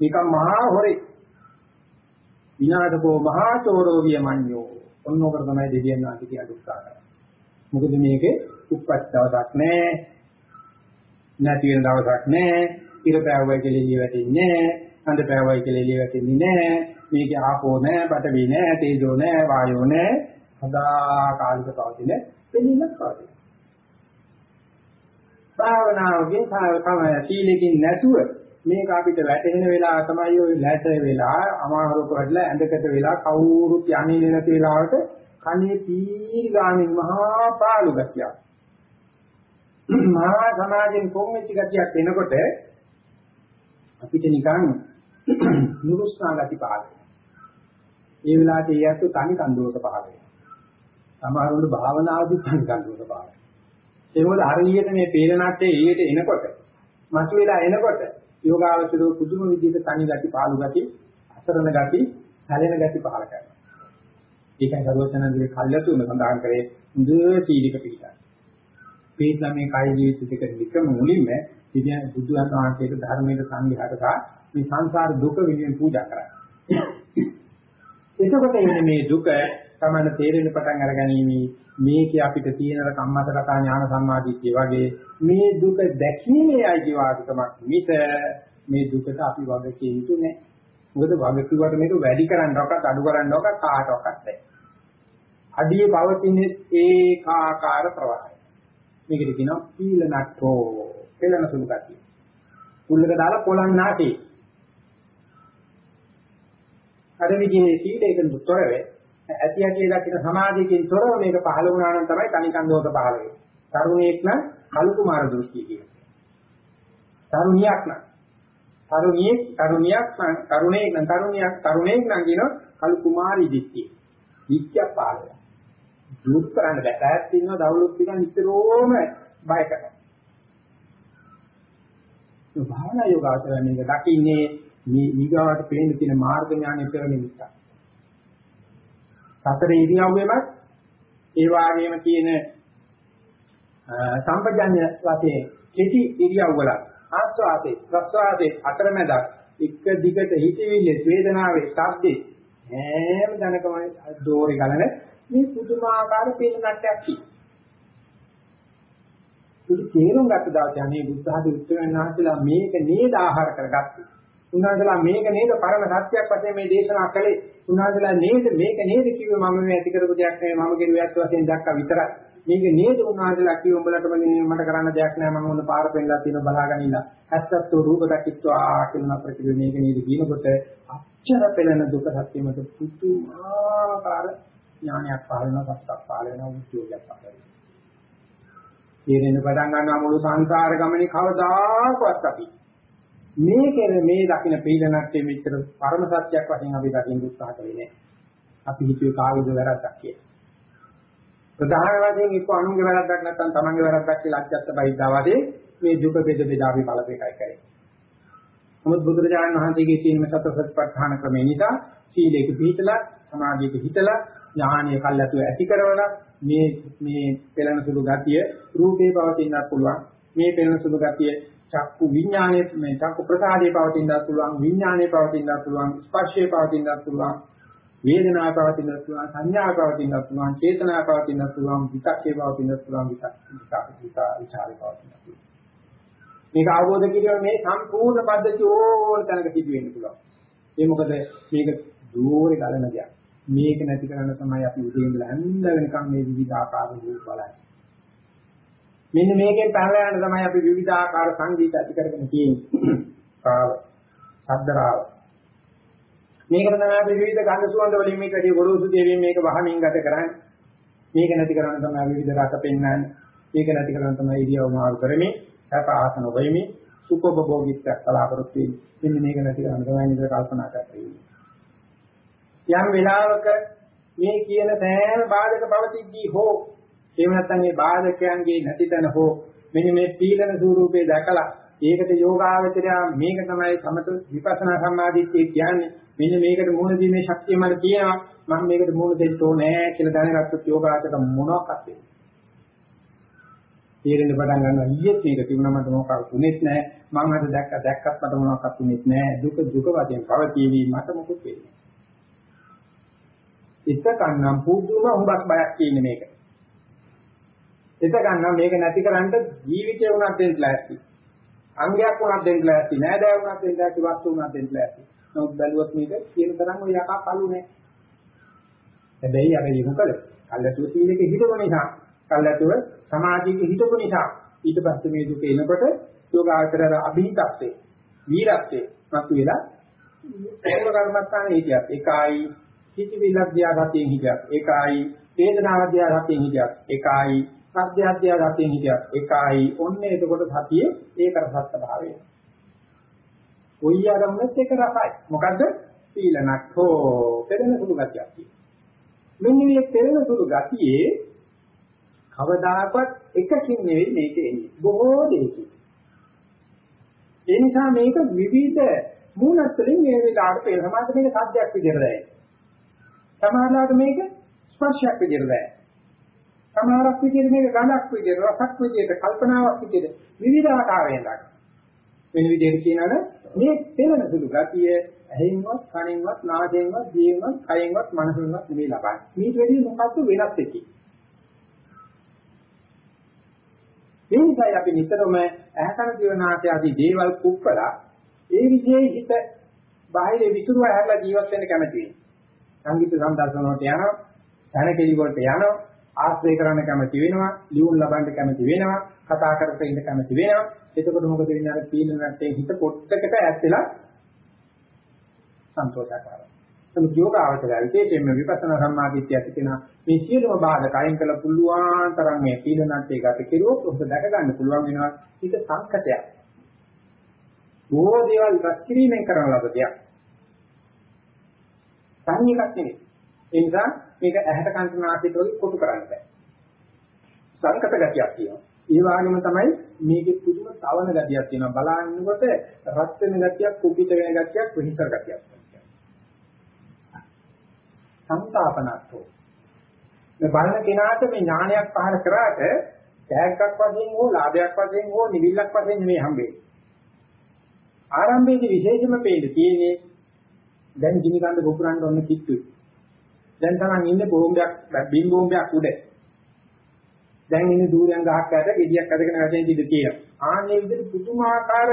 මේක මහා හොරේ. විනාශකෝ මහා චෝරෝ වියමඤ්ඤෝ. ඔන්නෝකට තමයි දෙවියන් වහන්සේ කියන උත්සාහ කරන්නේ. මොකද මේකේ උප්පත් දවසක් නැහැ. නැති වෙන දවසක් නැහැ. ඉර පෑවයි කියලා එළිය වැටෙන්නේ නැහැ. හඳ පෑවයි කියලා එළිය වැටෙන්නේ නැහැ. මේකේ ආපෝ නැහැ, බටවි නැහැ, තේජෝ නැහැ, වායෝ නැහැ. සදාකාලික පවතින දෙන්නක් පවතින. භාවනාවකින් තමයි සීලකින් නැතුව මේක අපිට වැටෙන වෙලාව තමයි ওই ලැට වෙලා අමාරුක වැඩලා ඇඳකට වෙලා කවුරුත් යන්නේ නැති වෙලාවට කනේ පීරිගාමින් මහා පාළු ගතියක් මහා සමාජයෙන් කොම්මෙච්ච ගතියක් එනකොට අපිට නිකන් නුරුස්නා ගති පහළ ඒ වෙලාවට ඒ අතු තනි කන්දෝක පහළ වෙනවා සමහරවල් භාවනාවදී තනි කන්දෝක පහළ වෙනවා ඒ මොකද හරියට මේ පේරණාට්ටේ ඊට එනකොට මතුවලා එනකොට යෝගාවචරෝ පුදුම විදිහට තනි ගති පාළු ගති අසරණ ගති හැලෙන ගති පහල කරනවා. ඒකයි සර්වචනන්දේ කල්යතුම සඳහන් කරේ මුද සීලික පිටා. පිටලා මේ කාය ජීවිත දෙක විකම මුලින්ම ඉතින් බුදුන් වහන්සේට ධර්මයේ සංඝයාට මේ සංසාර දුක විඳින්න පූජා කරා. එතකොට එන්නේ මේ දුක තමයි තේරෙන පටන් අරගැනීමේ මේකේ අපිට තියෙන කම්මතකතා ඥාන සම්මාදිට්ඨිය වගේ මේ දුක දැකීමේ අයිතිවාසිකමක් මිස මේ දුකට අපි වග කිය යුතු නැහැ. මොකද වග කිව්වට මේක වැඩි කරන්නවක්වත් අඩු කරන්නවක්වත් කාටවත් නැහැ. අඩිය පවතින ඒකාකාර ප්‍රවාහය. මේකට කියනවා පීලනට්ඨෝ පෙළන සුළු ගතිය. කුල්ලක දාලා පොළන් නාටි. අර විදිහේ සීලයකින් තොරව ඇති ඇති දකින සමාධියකින් තොරව මේක පහළ වුණා නම් තමයි තනිකන්දෝක පහළ වෙන්නේ. තරුණයෙක් නම් කලු කුමාර දෘෂ්ටිය කියන්නේ. තරුණියක් නම් තරුණියෙක් තරුණියක් නම් තරුණයෙක් නම් තරුණියක් තරුණයෙක් නම් කියනවා කලු කුමාරි දිට්ඨිය. දිට්ඨිය පහළ වෙනවා. දුක් කරන්න බෑ. ඈත් ඉන්නවා දවලුත් ටික නිතරම බය කරනවා. ඒ භාවනා යෝගාචරණ මේක දකින්නේ මේ ඊගාවට පේන තියෙන මාර්ග ඥානෙ පෙරණ නිසා. සතර ඉරියව්වෙමත් ඒ වගේම තියෙන සම්පජඤ්ඤ වශයෙන් කෙටි ඉරියව්වල ආස්වාදේ ප්‍රස්වාදේ අතරමැද එක දිගට හිතවිල්ල වේදනාවේ ශබ්දේ හැම දැනකම දෝරි ගලන මේ පුදුමාකාර පිළිගන්නක් තියෙනවා. ඒක තේරුම් ගත්ත දවසේ අනේ බුද්ධ ආදී උත්තරයන් වහන්සේලා මේක නේද ආහාර කරගත්තේ. උන්වහන්සේලා මේක නේද පරම සත්‍යයක් වශයෙන් මේ දේශනා කළේ. උන්වහන්සේලා නේද මේක නේද කිව්වේ මම මේ ඇති කරපු දෙයක් නෙවෙයි මම කිව්වේ ඇත්ත වශයෙන් දැක්කා විතරයි. මේක නේද උන්වහන්සේලා කිව්ව උඹලටම මට කරන්න දෙයක් නෑ මම උන පාර පෙන්නලා තියෙන බලාගෙන ඉන්න. ඇත්තත් රූප දකිත්වා කියන ප්‍රතිවිද මේක නේද කියනකොට අච්චර පෙළෙන දුක සත්‍යමත පුදුමාකාර ඥානයක් පහළ වෙනවා සත්‍යක් පහළ වෙනවා උද්‍යෝගයක් පහළ වෙනවා. තේරෙන්න පටන් ගන්නවා මුළු සංසාර ගමනේ කවදාකවත් අපි මේකේ මේ දකින්න පීඩනක්යේ මෙච්චර පරම සත්‍යයක් වශයෙන් අපි දකින්න උත්සාහ කරේ නෑ. අපි හිතුවේ කාගේද වැරද්දක් කියලා. ප්‍රධාන වශයෙන් එක්ක අනුන්ගේ වැරද්දක් නැත්නම් තමන්ගේ වැරද්දක් කියලා අත්‍යත්ත බයිදා වශයෙන් මේ දුක බෙද බෙදා අපි බලපෑයි කරේ. නමුත් බුදුරජාණන් වහන්සේගේ තියෙන සතර සතිපට්ඨාන ක්‍රමය නිසා සීලයක පිළිතලා සමාධියක හිතලා ඥානීය කල්ැතුව ඇති කරවලා මේ මේ පෙළෙන සුළු ගතිය රූපේ පවතින්නත් පුළුවන්. මේ පෙළෙන සුළු ගතිය චක්කු විඥානයේ මේ චක්කු ප්‍රසාදයේ පවතින්නත් පුළුවන් විඥානයේ පවතින්නත් පුළුවන් ස්පර්ශයේ පවතින්නත් පුළුවන් වේදනාව පවතින්නත් පුළුවන් සංඥාව පවතින්නත් පුළුවන් චේතනාව පවතින්නත් පුළුවන් විතක්කේ පවතින්නත් පුළුවන් විතක් විතක් විචාරේ පවතින්නත් පුළුවන්. මේක අවබෝධ කිරීම මේ සම්පූර්ණ පද්ධතිය ඕන තැනක සිදු වෙන්න පුළුවන්. ඒ මොකද මේක දූරේ ගලන දෙයක්. මේක නැති කරන්න තමයි අපි උදේ ඉඳලා හැන්ද වෙනකම් මේ විවිධාකාර රූප බලන්නේ මෙන්න මේකෙන් පහළ යන තමයි අපි විවිධාකාර සංගීත ඇති කරගෙන තියෙන්නේ කාව ශබ්දරාව මේකට තමයි අපි විවිධ ගන්ධ සුවඳ වලින් මේක ඇදී ගොරෝසු දේවියෙන් මේක වහමින් ගත කරන්නේ. මේක නැති කරන්න තමයි විවිධ රස පෙන්වන්නේ. මේක නැති කරන්න තමයි ඉරියව් මාරු කරන්නේ. සැප ආසන වෙමින් සුඛෝපභෝගීත්වයක් බලාපොරොත්තු වෙන්නේ. මෙන්න මේක නැති කරන්න තමයි නිතර කල්පනා කරන්නේ. යම් වෙලාවක මේ කියන සෑම බාධක පවතිද්දී හෝ එහෙම නැත්නම් මේ බාධකයන්ගේ නැති තැන හෝ මෙන්න මේ පීලන ස්වරූපේ දැකලා ඒකට යෝගාවචරය මේක තමයි සමත විපස්සනා සම්මාදිට්ඨිය කියන්නේ. මෙන්න මේකට මුහුණ දීමේ ශක්තිය මට තියෙනවා. මම මේකට මුහුණ දෙන්න ඕනේ කියලා දැනගත්තොත් යෝගාචරයට මොනවත් වෙන්නේ තීරණ පටන් ගන්නවා. ඊයේත් මේක තිබුණා මට මොකක්වත් උනේත් නැහැ. මම අද දැක්ක දැක්කත් මට මොනවක්වත් උනේත් නැහැ. දුක දුක වශයෙන් පවතිවි මට මොකුත් වෙන්නේ ඉතකන්නම් පුදුම හුඹක් බයක් කියන්නේ මේක. ඉතකන්නම් මේක නැති කරන්න ජීවිතේ උනත් දෙන්න ලෑස්ති අංගයක් උනත් දෙන්න ලෑස්ති නෑදෑ උනත් දෙන්න ලෑස්ති වස්තු උනත් දෙන්න ලෑස්ති නමුත් බැලුවොත් මේක කියන තරම් ඔය යකා කළු නෑ. හැබැයි අපි යමු කළ. කල්ලාතුව සීලෙක හිතව නිසා, කල්ලාතුව සමාධියක හිතව නිසා ඊට පස්සේ මේ දුක එනකොට යෝගාචරය අභිහිතස්සේ, වීරස්සේ මතුවලා ඒකම කර්මස්ථානේ හිටියත් එකයි හිතවිලක් දිහා ගතියෙන් හිටියත් එකයි වේදනාව දිහා ගතියෙන් හිටියත් එකයි සත්‍ය දිහා ගතියෙන් හිටියත් එකයි ඔන්නේ එතකොට සතියේ ඒකට සත්‍ය භාවය කොයි ආරම්භෙත් එක රසයි. මොකද්ද? සීලනක් හෝ පෙරෙන සුළු ගතියක් තියෙනවා. මෙන්න මේ පෙරෙන සුළු ගතියේ කවදාකවත් එකකින් නෙවෙයි මේක එන්නේ. බොහෝ දෙයකින්. ඒ නිසා මේක විවිධ මූලත් වලින් මේ විලාට පෙර සමාජ මේක සාධ්‍යයක් විදිහට දැනෙනවා. සමහරවිට මේක ස්පර්ශයක් විදිහට දැනෙනවා. සමහරක් විදිහට මේක ගඳක් විදිහට රසක් විදිහට කල්පනාවක් විදිහට විවිධ ආකාරයෙන් දක්වනවා. වෙන විදිහට කියනවනේ මේ පෙරෙන සුළු ගතිය ඇහෙන්වත් කනෙන්වත් නාසයෙන්වත් දිවෙන්වත් කයෙන්වත් මනසෙන්වත් නෙවෙයි ලබන්නේ. මේක වෙන්නේ මොකක්ද වෙනස් එකකින්. ඒ නිසා අපි නිතරම ඇහැකන දිවනාසය ආදී දේවල් කුප්පලා ඒ විදිහේ හිත බාහිර විසිරුව හැරලා ජීවත් වෙන්න කැමති වෙනවා. සංගීත සම්දර්ශන වලට යනවා, ධනකෙලි වලට යනවා, ආශ්‍රය කරන්න කැමති වෙනවා, ලියුම් ලබන්න කැමති වෙනවා, කතා කරලා ඉන්න කැමති වෙනවා. එතකොට මොකද වෙන්නේ අර තීන නැත්තේ හිත පොට්ටකට ඈත් වෙලා සන්තෝෂයක් ආවා. නමුත් යෝග අවශ්‍යයි විශේෂයෙන්ම විපස්සනා සම්මාදිට්ඨිය ඇති කෙනා මේ සියලුම බාධක අයින් කළ පුළුවන් තරම් මේ තීන නැත්තේ ගත කෙරුවොත් ඔබ දැක ගන්න පුළුවන් වෙනවා හිත සංකතයක්. බොහෝ දේවල් රැස්කිරීමෙන් කරන ලද දෙයක්. සංයමයක් නෙවෙයි. ඒ නිසා මේක ඇහැට කන්ට නාසයට වගේ කොටු කරන්න බෑ. සංකත ගතියක් තියෙනවා. ඒ වගේම තමයි මේකේ පුදුම තවන ගතියක් තියෙනවා. බලන්නකොට රත් වෙන ගතියක්, කුපිත වෙන ගතියක්, විහිසර ගතියක්. සංතාපනත්ෝ. මේ බලන කෙනාට මේ ඥානයක් පහල කරාට ටැග්ගක් වශයෙන් හෝ ලාභයක් වශයෙන් හෝ නිවිල්ලක් වශයෙන් නෙමෙයි හම්බෙන්නේ. ආරම්භයේදී විශේෂම පේන්න තියෙන්නේ දැන් ගිනි කන්ද ගොපුරන්න ඕන කිට්ටුයි. දැන් තමයි ඉන්නේ බෝම්බයක් බිම් බෝම්බයක් උඩ. දැන් ඉන්නේ දූරයන් ගහක් යට ගෙඩියක් අදගෙන වැටෙන ඉඳ තියෙනවා. ආන්නේ විදිහට පුදුමාකාර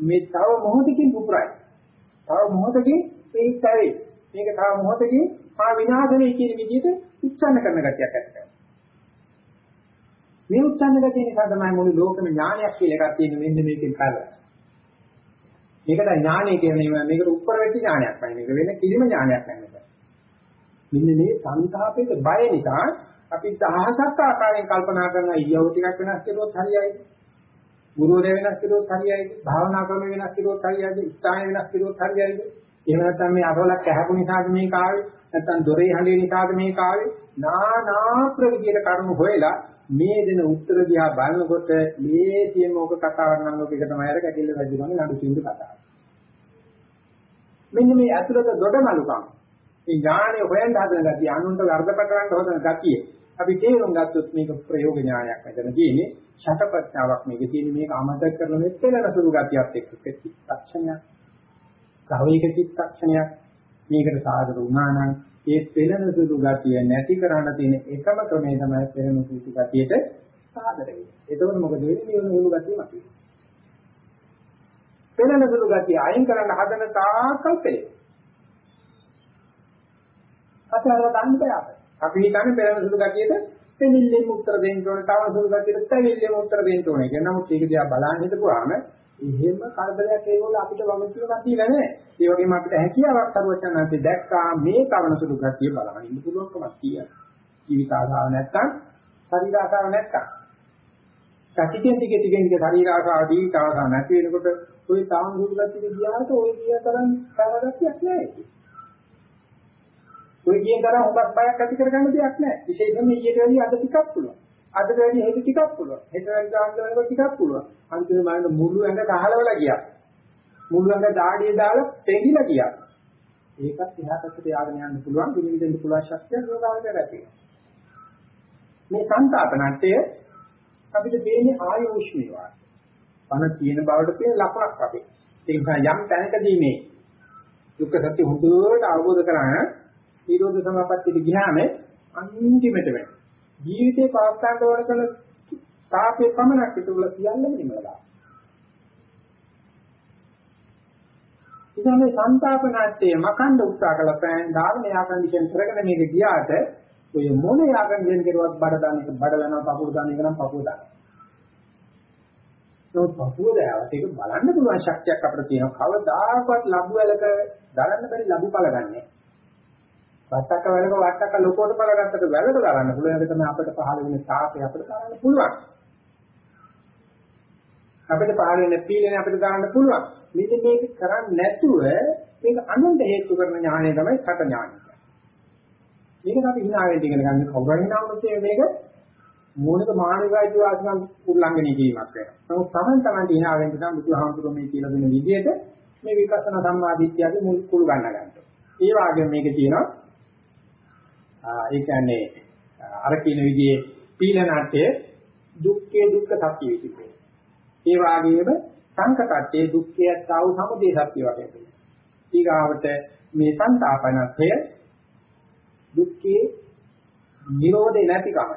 මේ තව මොහොතකින් පුපුරයි. තව මොහොතකින් මේක ඇවේ. මේක තව මොහොතකින් මා විනාශ වෙයි කියන විදිහට උච්චන්න කරන ගතියක් ඇති කරනවා. මේ උච්චන්න ගතිය නිසා තමයි මුළු ලෝකෙම ඥානයක් කියලා එකක් තියෙන මෙන්න මේකෙන් කාලය. මේකට ඥානය කියන්නේ මේකට උත්තර වෙච්ච ඥානයක් නෙවෙයි. මේක වෙන කිසිම ඥානයක් නෙවෙයි. මෙන්න මේ සංතාපයේ බය නිසා අපි දහසක් ආකාරයෙන් කල්පනා කරන ඉරියව් ටිකක් වෙනස් කළොත් හරියයි. ගුරුවරයා වෙනස් කළොත් හරියයි. භාවනා ක්‍රම වෙනස් කළොත් හරියයි. ස්ථාන වෙනස් කළොත් හරියයි. එහෙම නැත්නම් මේ අරවලක් ඇහැපු නිසාද මේක ආවේ? නැත්නම් දොරේ හඬේ නිසාද මේක ආවේ? නානා ප්‍රවිදියට කරුණු හොයලා මේ දෙන උත්තර දිහා බලනකොට මේසියම ඕක කතාවක් නම් ඔක එක තමයි අර කැකිල්ල රජුගේ නඩු සින්දු කතාව. මෙන්න මේ අතුලත දොඩමලුකම්. මේ ඥාණය හොයන්න හදන ගතිය අනුන්ට වර්ධප කරන්න හදන ගතිය. අපි තේරුම් ගත්තොත් මේක ප්‍රයෝග ඥානයක් නැතන තියෙන්නේ. ෂටපත්‍යාවක් මේක තියෙන්නේ. මේක අමතක කරන මේ පෙළන සුළු ගතියත් එක්ක චිත්තක්ෂණයක්. කවේක චිත්තක්ෂණයක්. මේකට සාධක වුණා නම් ඒ පෙළන සුළු ගතිය නැති කරන්න තියෙන එකම ක්‍රමය තමයි පෙළන සුළු ගතියට සාධක වෙන්නේ. එතකොට මොකද වෙන්නේ? මේ සුළු ගතිය මතුවේ. පෙළන සුළු ගතිය අයින් කරන්න හදන තාකල් පෙළේ. අපි අර ගන්න බෑ අපිට. අපි හිතන්නේ පෙළන සුළු ගතියට පෙළිල්ලෙන් උත්තර දෙන්න ඕනේ, තව සුළු ගතියට පැවිල්ලෙන් උත්තර දෙන්න ඕනේ. කියන නමුත් ඒක දිහා බලන්න හිටපුවාම එහෙම කරදරයක් ඒගොල්ලෝ අපිට වගකීමක් දීලා නැහැ. ඒ වගේම අපිට හැකියාවක් කරුවචනන්සේ දැක්කා මේ කවන සුළු ගතිය බලන්න ඉන්න පුළුවන්කමක් තියෙනවා. ජීවිත ආසාව නැත්තම්, ශරීර ආසාව නැත්තම්. ටිකෙන් ටික ටිකෙන් ටික ශරීර ආසාව ජීවිත ආසාව නැති වෙනකොට ඔය තාම සුළු ගතිය ගියාට ඔය කිය තරම් කරදරයක් නැහැ. ඔය කියන තරම් හොඟක් බයක් ඇති කරගන්න දෙයක් නැහැ. විශේෂයෙන්ම ඊට වැඩි අද ටිකක් පුළුවන්. අද වැඩි හෙට ටිකක් පුළුවන්. හෙට වැඩි ගාන්දරනකොට ටිකක් පුළුවන්. අන්තිමේ මම මුළු ඇඟ කහලවලා ගියා. මුළු ඇඟ දාඩිය දාලා තෙගිලා ගියා. ඒකත් එහා පැත්තට යාගෙන යන්න පුළුවන්. පිළිවිදෙන්න පුළුවන් ශක්තිය යෝගාවචරයට ඇති. මේ සංතාපනට්ටය අපිට දෙන්නේ ආයෝෂ්ණේවා. පණ තියෙන බවට තියෙන ලකුණක් අපේ. ඒ නිසා යම් තැනකදී මේ දුක්ඛ සත්‍ය හොඳට අවබෝධ කරගන්න නිරෝධ සමාපත්තියට ගියාම අන්තිමට වෙන්නේ. ජීවිතේ පාස්තාන්ට වල කළ තාපේ පමණක් පිටුල සියල්ලම නිමලා. ඉතින් මේ සංතාපනාට්‍යය මකන්න උත්සාහ කළ පෑන් ධාර්ම යා කන්ඩිෂන් කරගෙන මේක ගියාට ඔය මොන යා කන්ඩිෂන් කරුවත් බඩ දාන එක බඩ වෙනවා පපුව දාන එක නම් පපුව දාන. ඒක පපුව දාවට ඒක බලන්න පුළුවන් ශක්තියක් අපිට තියෙනවා. කවදාකවත් ලැබු වලක දරන්න බැරි ලැබු පළ ගන්නෑ. වට්ටක වලක වට්ටක ලොකෝට බලගත්තට වැලට ගන්න පුළුවන්. ඒක තමයි අපිට පහළ වෙන තාපය අපිට ගන්න පුළුවන්. අපිට පහළ වෙන පීලනේ අපිට ගන්න පුළුවන්. මෙන්න මේක කරන්නේ නැතුව මේක අනුන්ට හේතු කරන ඥානය තමයි කට ඥානය. මේක අපි hinaවෙන් ඉගෙන ගන්න. කවුරුන් හිනාවොත් මේක මූලික මානවික අයිතිවාසිකම් උල්ලංඝනය කිරීමක් වෙනවා. නමුත් තමන් තමන්ට hinaවෙන් තමයි බුදුහාමුදුරුවෝ මේ කියලා දෙන විදිහට මේ විපස්සනා සම්මාදිට්ඨියගේ මුල් කුළු ගන්න ගන්නවා. ඒ වගේම මේක තියෙනවා ඒ කියන්නේ අර කියන විදිහේ පීලනාට්‍ය දුක්ඛේ දුක්ඛ සත්‍ය විදිහේ. ඒ වගේම සංකතත්තේ දුක්ඛය සාව සමුදය සත්‍ය වගේ. ඊගාවට මේ සංතාපනත්ය දුක්ඛේ නිරෝධේ නැතිකම.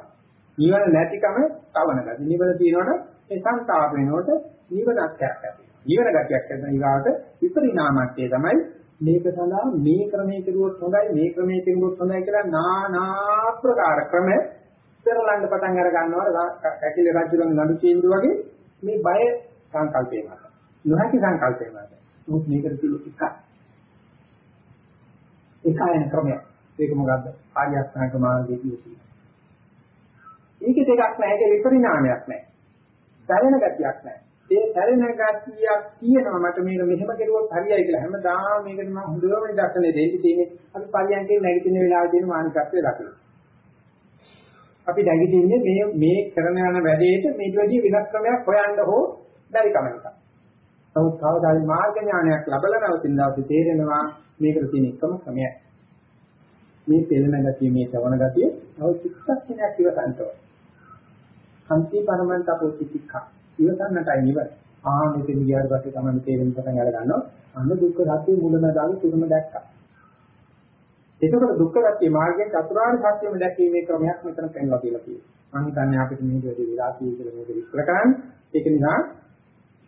නිවන නැතිකම තවන ගති. නිවන තියෙනවනේ ඒ සංතාප වෙනකොට නිවනක් ඇති. නිවන ගතියක් ඇති ඊගාවට විපරිණාමත්වයේ තමයි මේක සඳහා මේ ක්‍රමයේ කෙරුවොත් හොඳයි මේ ක්‍රමයේ කෙරුවොත් හොඳයි කියලා නානා ප්‍රකාර ක්‍රම පෙරලන්න පටන් අර ගන්නවා. කැකිල රජුගේ නඩු තීන්දුව වගේ මේ බය සංකල්පේ මත. නොහැකි සංකල්පේ මත. උත් මේකට කිලු එකක් ඒකයන් ක්‍රමය ඒක මොකද්ද? ආර්ය අෂ්ටාංග මාර්ගයේ තියෙන්නේ ඒකේ දෙකක් නැහැ ඒක විපරිණාමයක් නැහැ. දැනෙන ගතියක් නැහැ. ඒ සැරෙන ගතියක් තියෙනවා මට මේක මෙහෙම කෙරුවොත් හරියයි කියලා හැමදාම මේකට මම හොඳම දර්ශනේ දෙන්න තියෙන්නේ අපි පරියන්කේ නැගිටින වෙලාවේ තියෙන මානසිකත්වයේ දකින්න. අපි නැගිටින්නේ මේ මේ කරන යන වැඩේට මේට වැඩි වෙනස් ක්‍රමයක් හොයන්න හෝ බැරි කම නිසා. නමුත් කවදාද මාර්ග ඥානයක් ලැබලා නැවතින දවසේ තේරෙනවා මේකට තියෙන එකම ක්‍රමය. මේ පෙළෙන ගතිය මේ ශ්‍රවණ ගතිය තව චිත්තක්ෂණයක් ඉවසන්ට. සම්පී පරමන්ත අපෝචිතිකා ඉවසන්නටයි නිවන. ආ මෙතන ගියාට පස්සේ තමයි තේරෙන්න පටන් අර ගන්නවා. අන්න දුක්ඛ සත්‍ය මුලමදාගේ තුනම දැක්කා. එතකොට දුක්ඛ සත්‍ය මාර්ගයෙන් චතුරාර්ය සත්‍යම දැකීමේ ක්‍රමයක් මෙතන පෙන්වලා කියලා කියනවා. මම හිතන්නේ අපිට මේක වැඩි විලාසී කියලා මේක විස්තර කරන්න. ඒක නිසා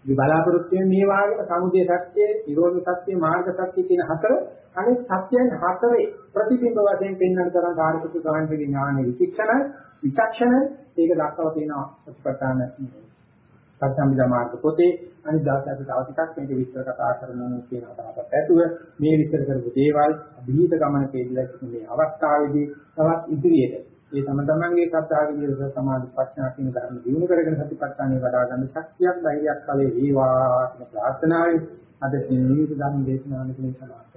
මේ බලාපොරොත්තු වෙන මේ වාගේ සමුදය සත්‍ය, නිරෝධ සත්‍ය, මාර්ග සත්‍ය කියන හතර අනෙක් සත්‍යයන් හතරේ ප්‍රතිබිම්බ වශයෙන් පෙන්වන තරම් කාර්යකතු ගාන්තික ඥාන විචක්ෂණ විචක්ෂණ ඒක දක්වලා තියෙනවා ප්‍රතිපත්තාන පස්සම්බිදා මාර්ග පොතේ අනිත් දවසට තව ටිකක් මේක විස්තර කතා කරමු කියන අදහසත් ඇතුව මේ විස්තර කරපු දේවල් අභීත ගමනකේදීලා මේ අවස්ථාවේදී තවත් ඉදිරියට ඒ තම තමන්ගේ ශ්‍රද්ධාව විදිහට සමාධි ප්‍රඥා කියන ධර්ම දිනු කරගෙන සතිපට්ඨානෙ වඩා ගන්න ශක්තියක් ධෛර්යයක් කලේ වේවා කියන ප්‍රාර්ථනාවෙන් අද ජීවිත ධර්ම දේශනාවකින් සමාප්ත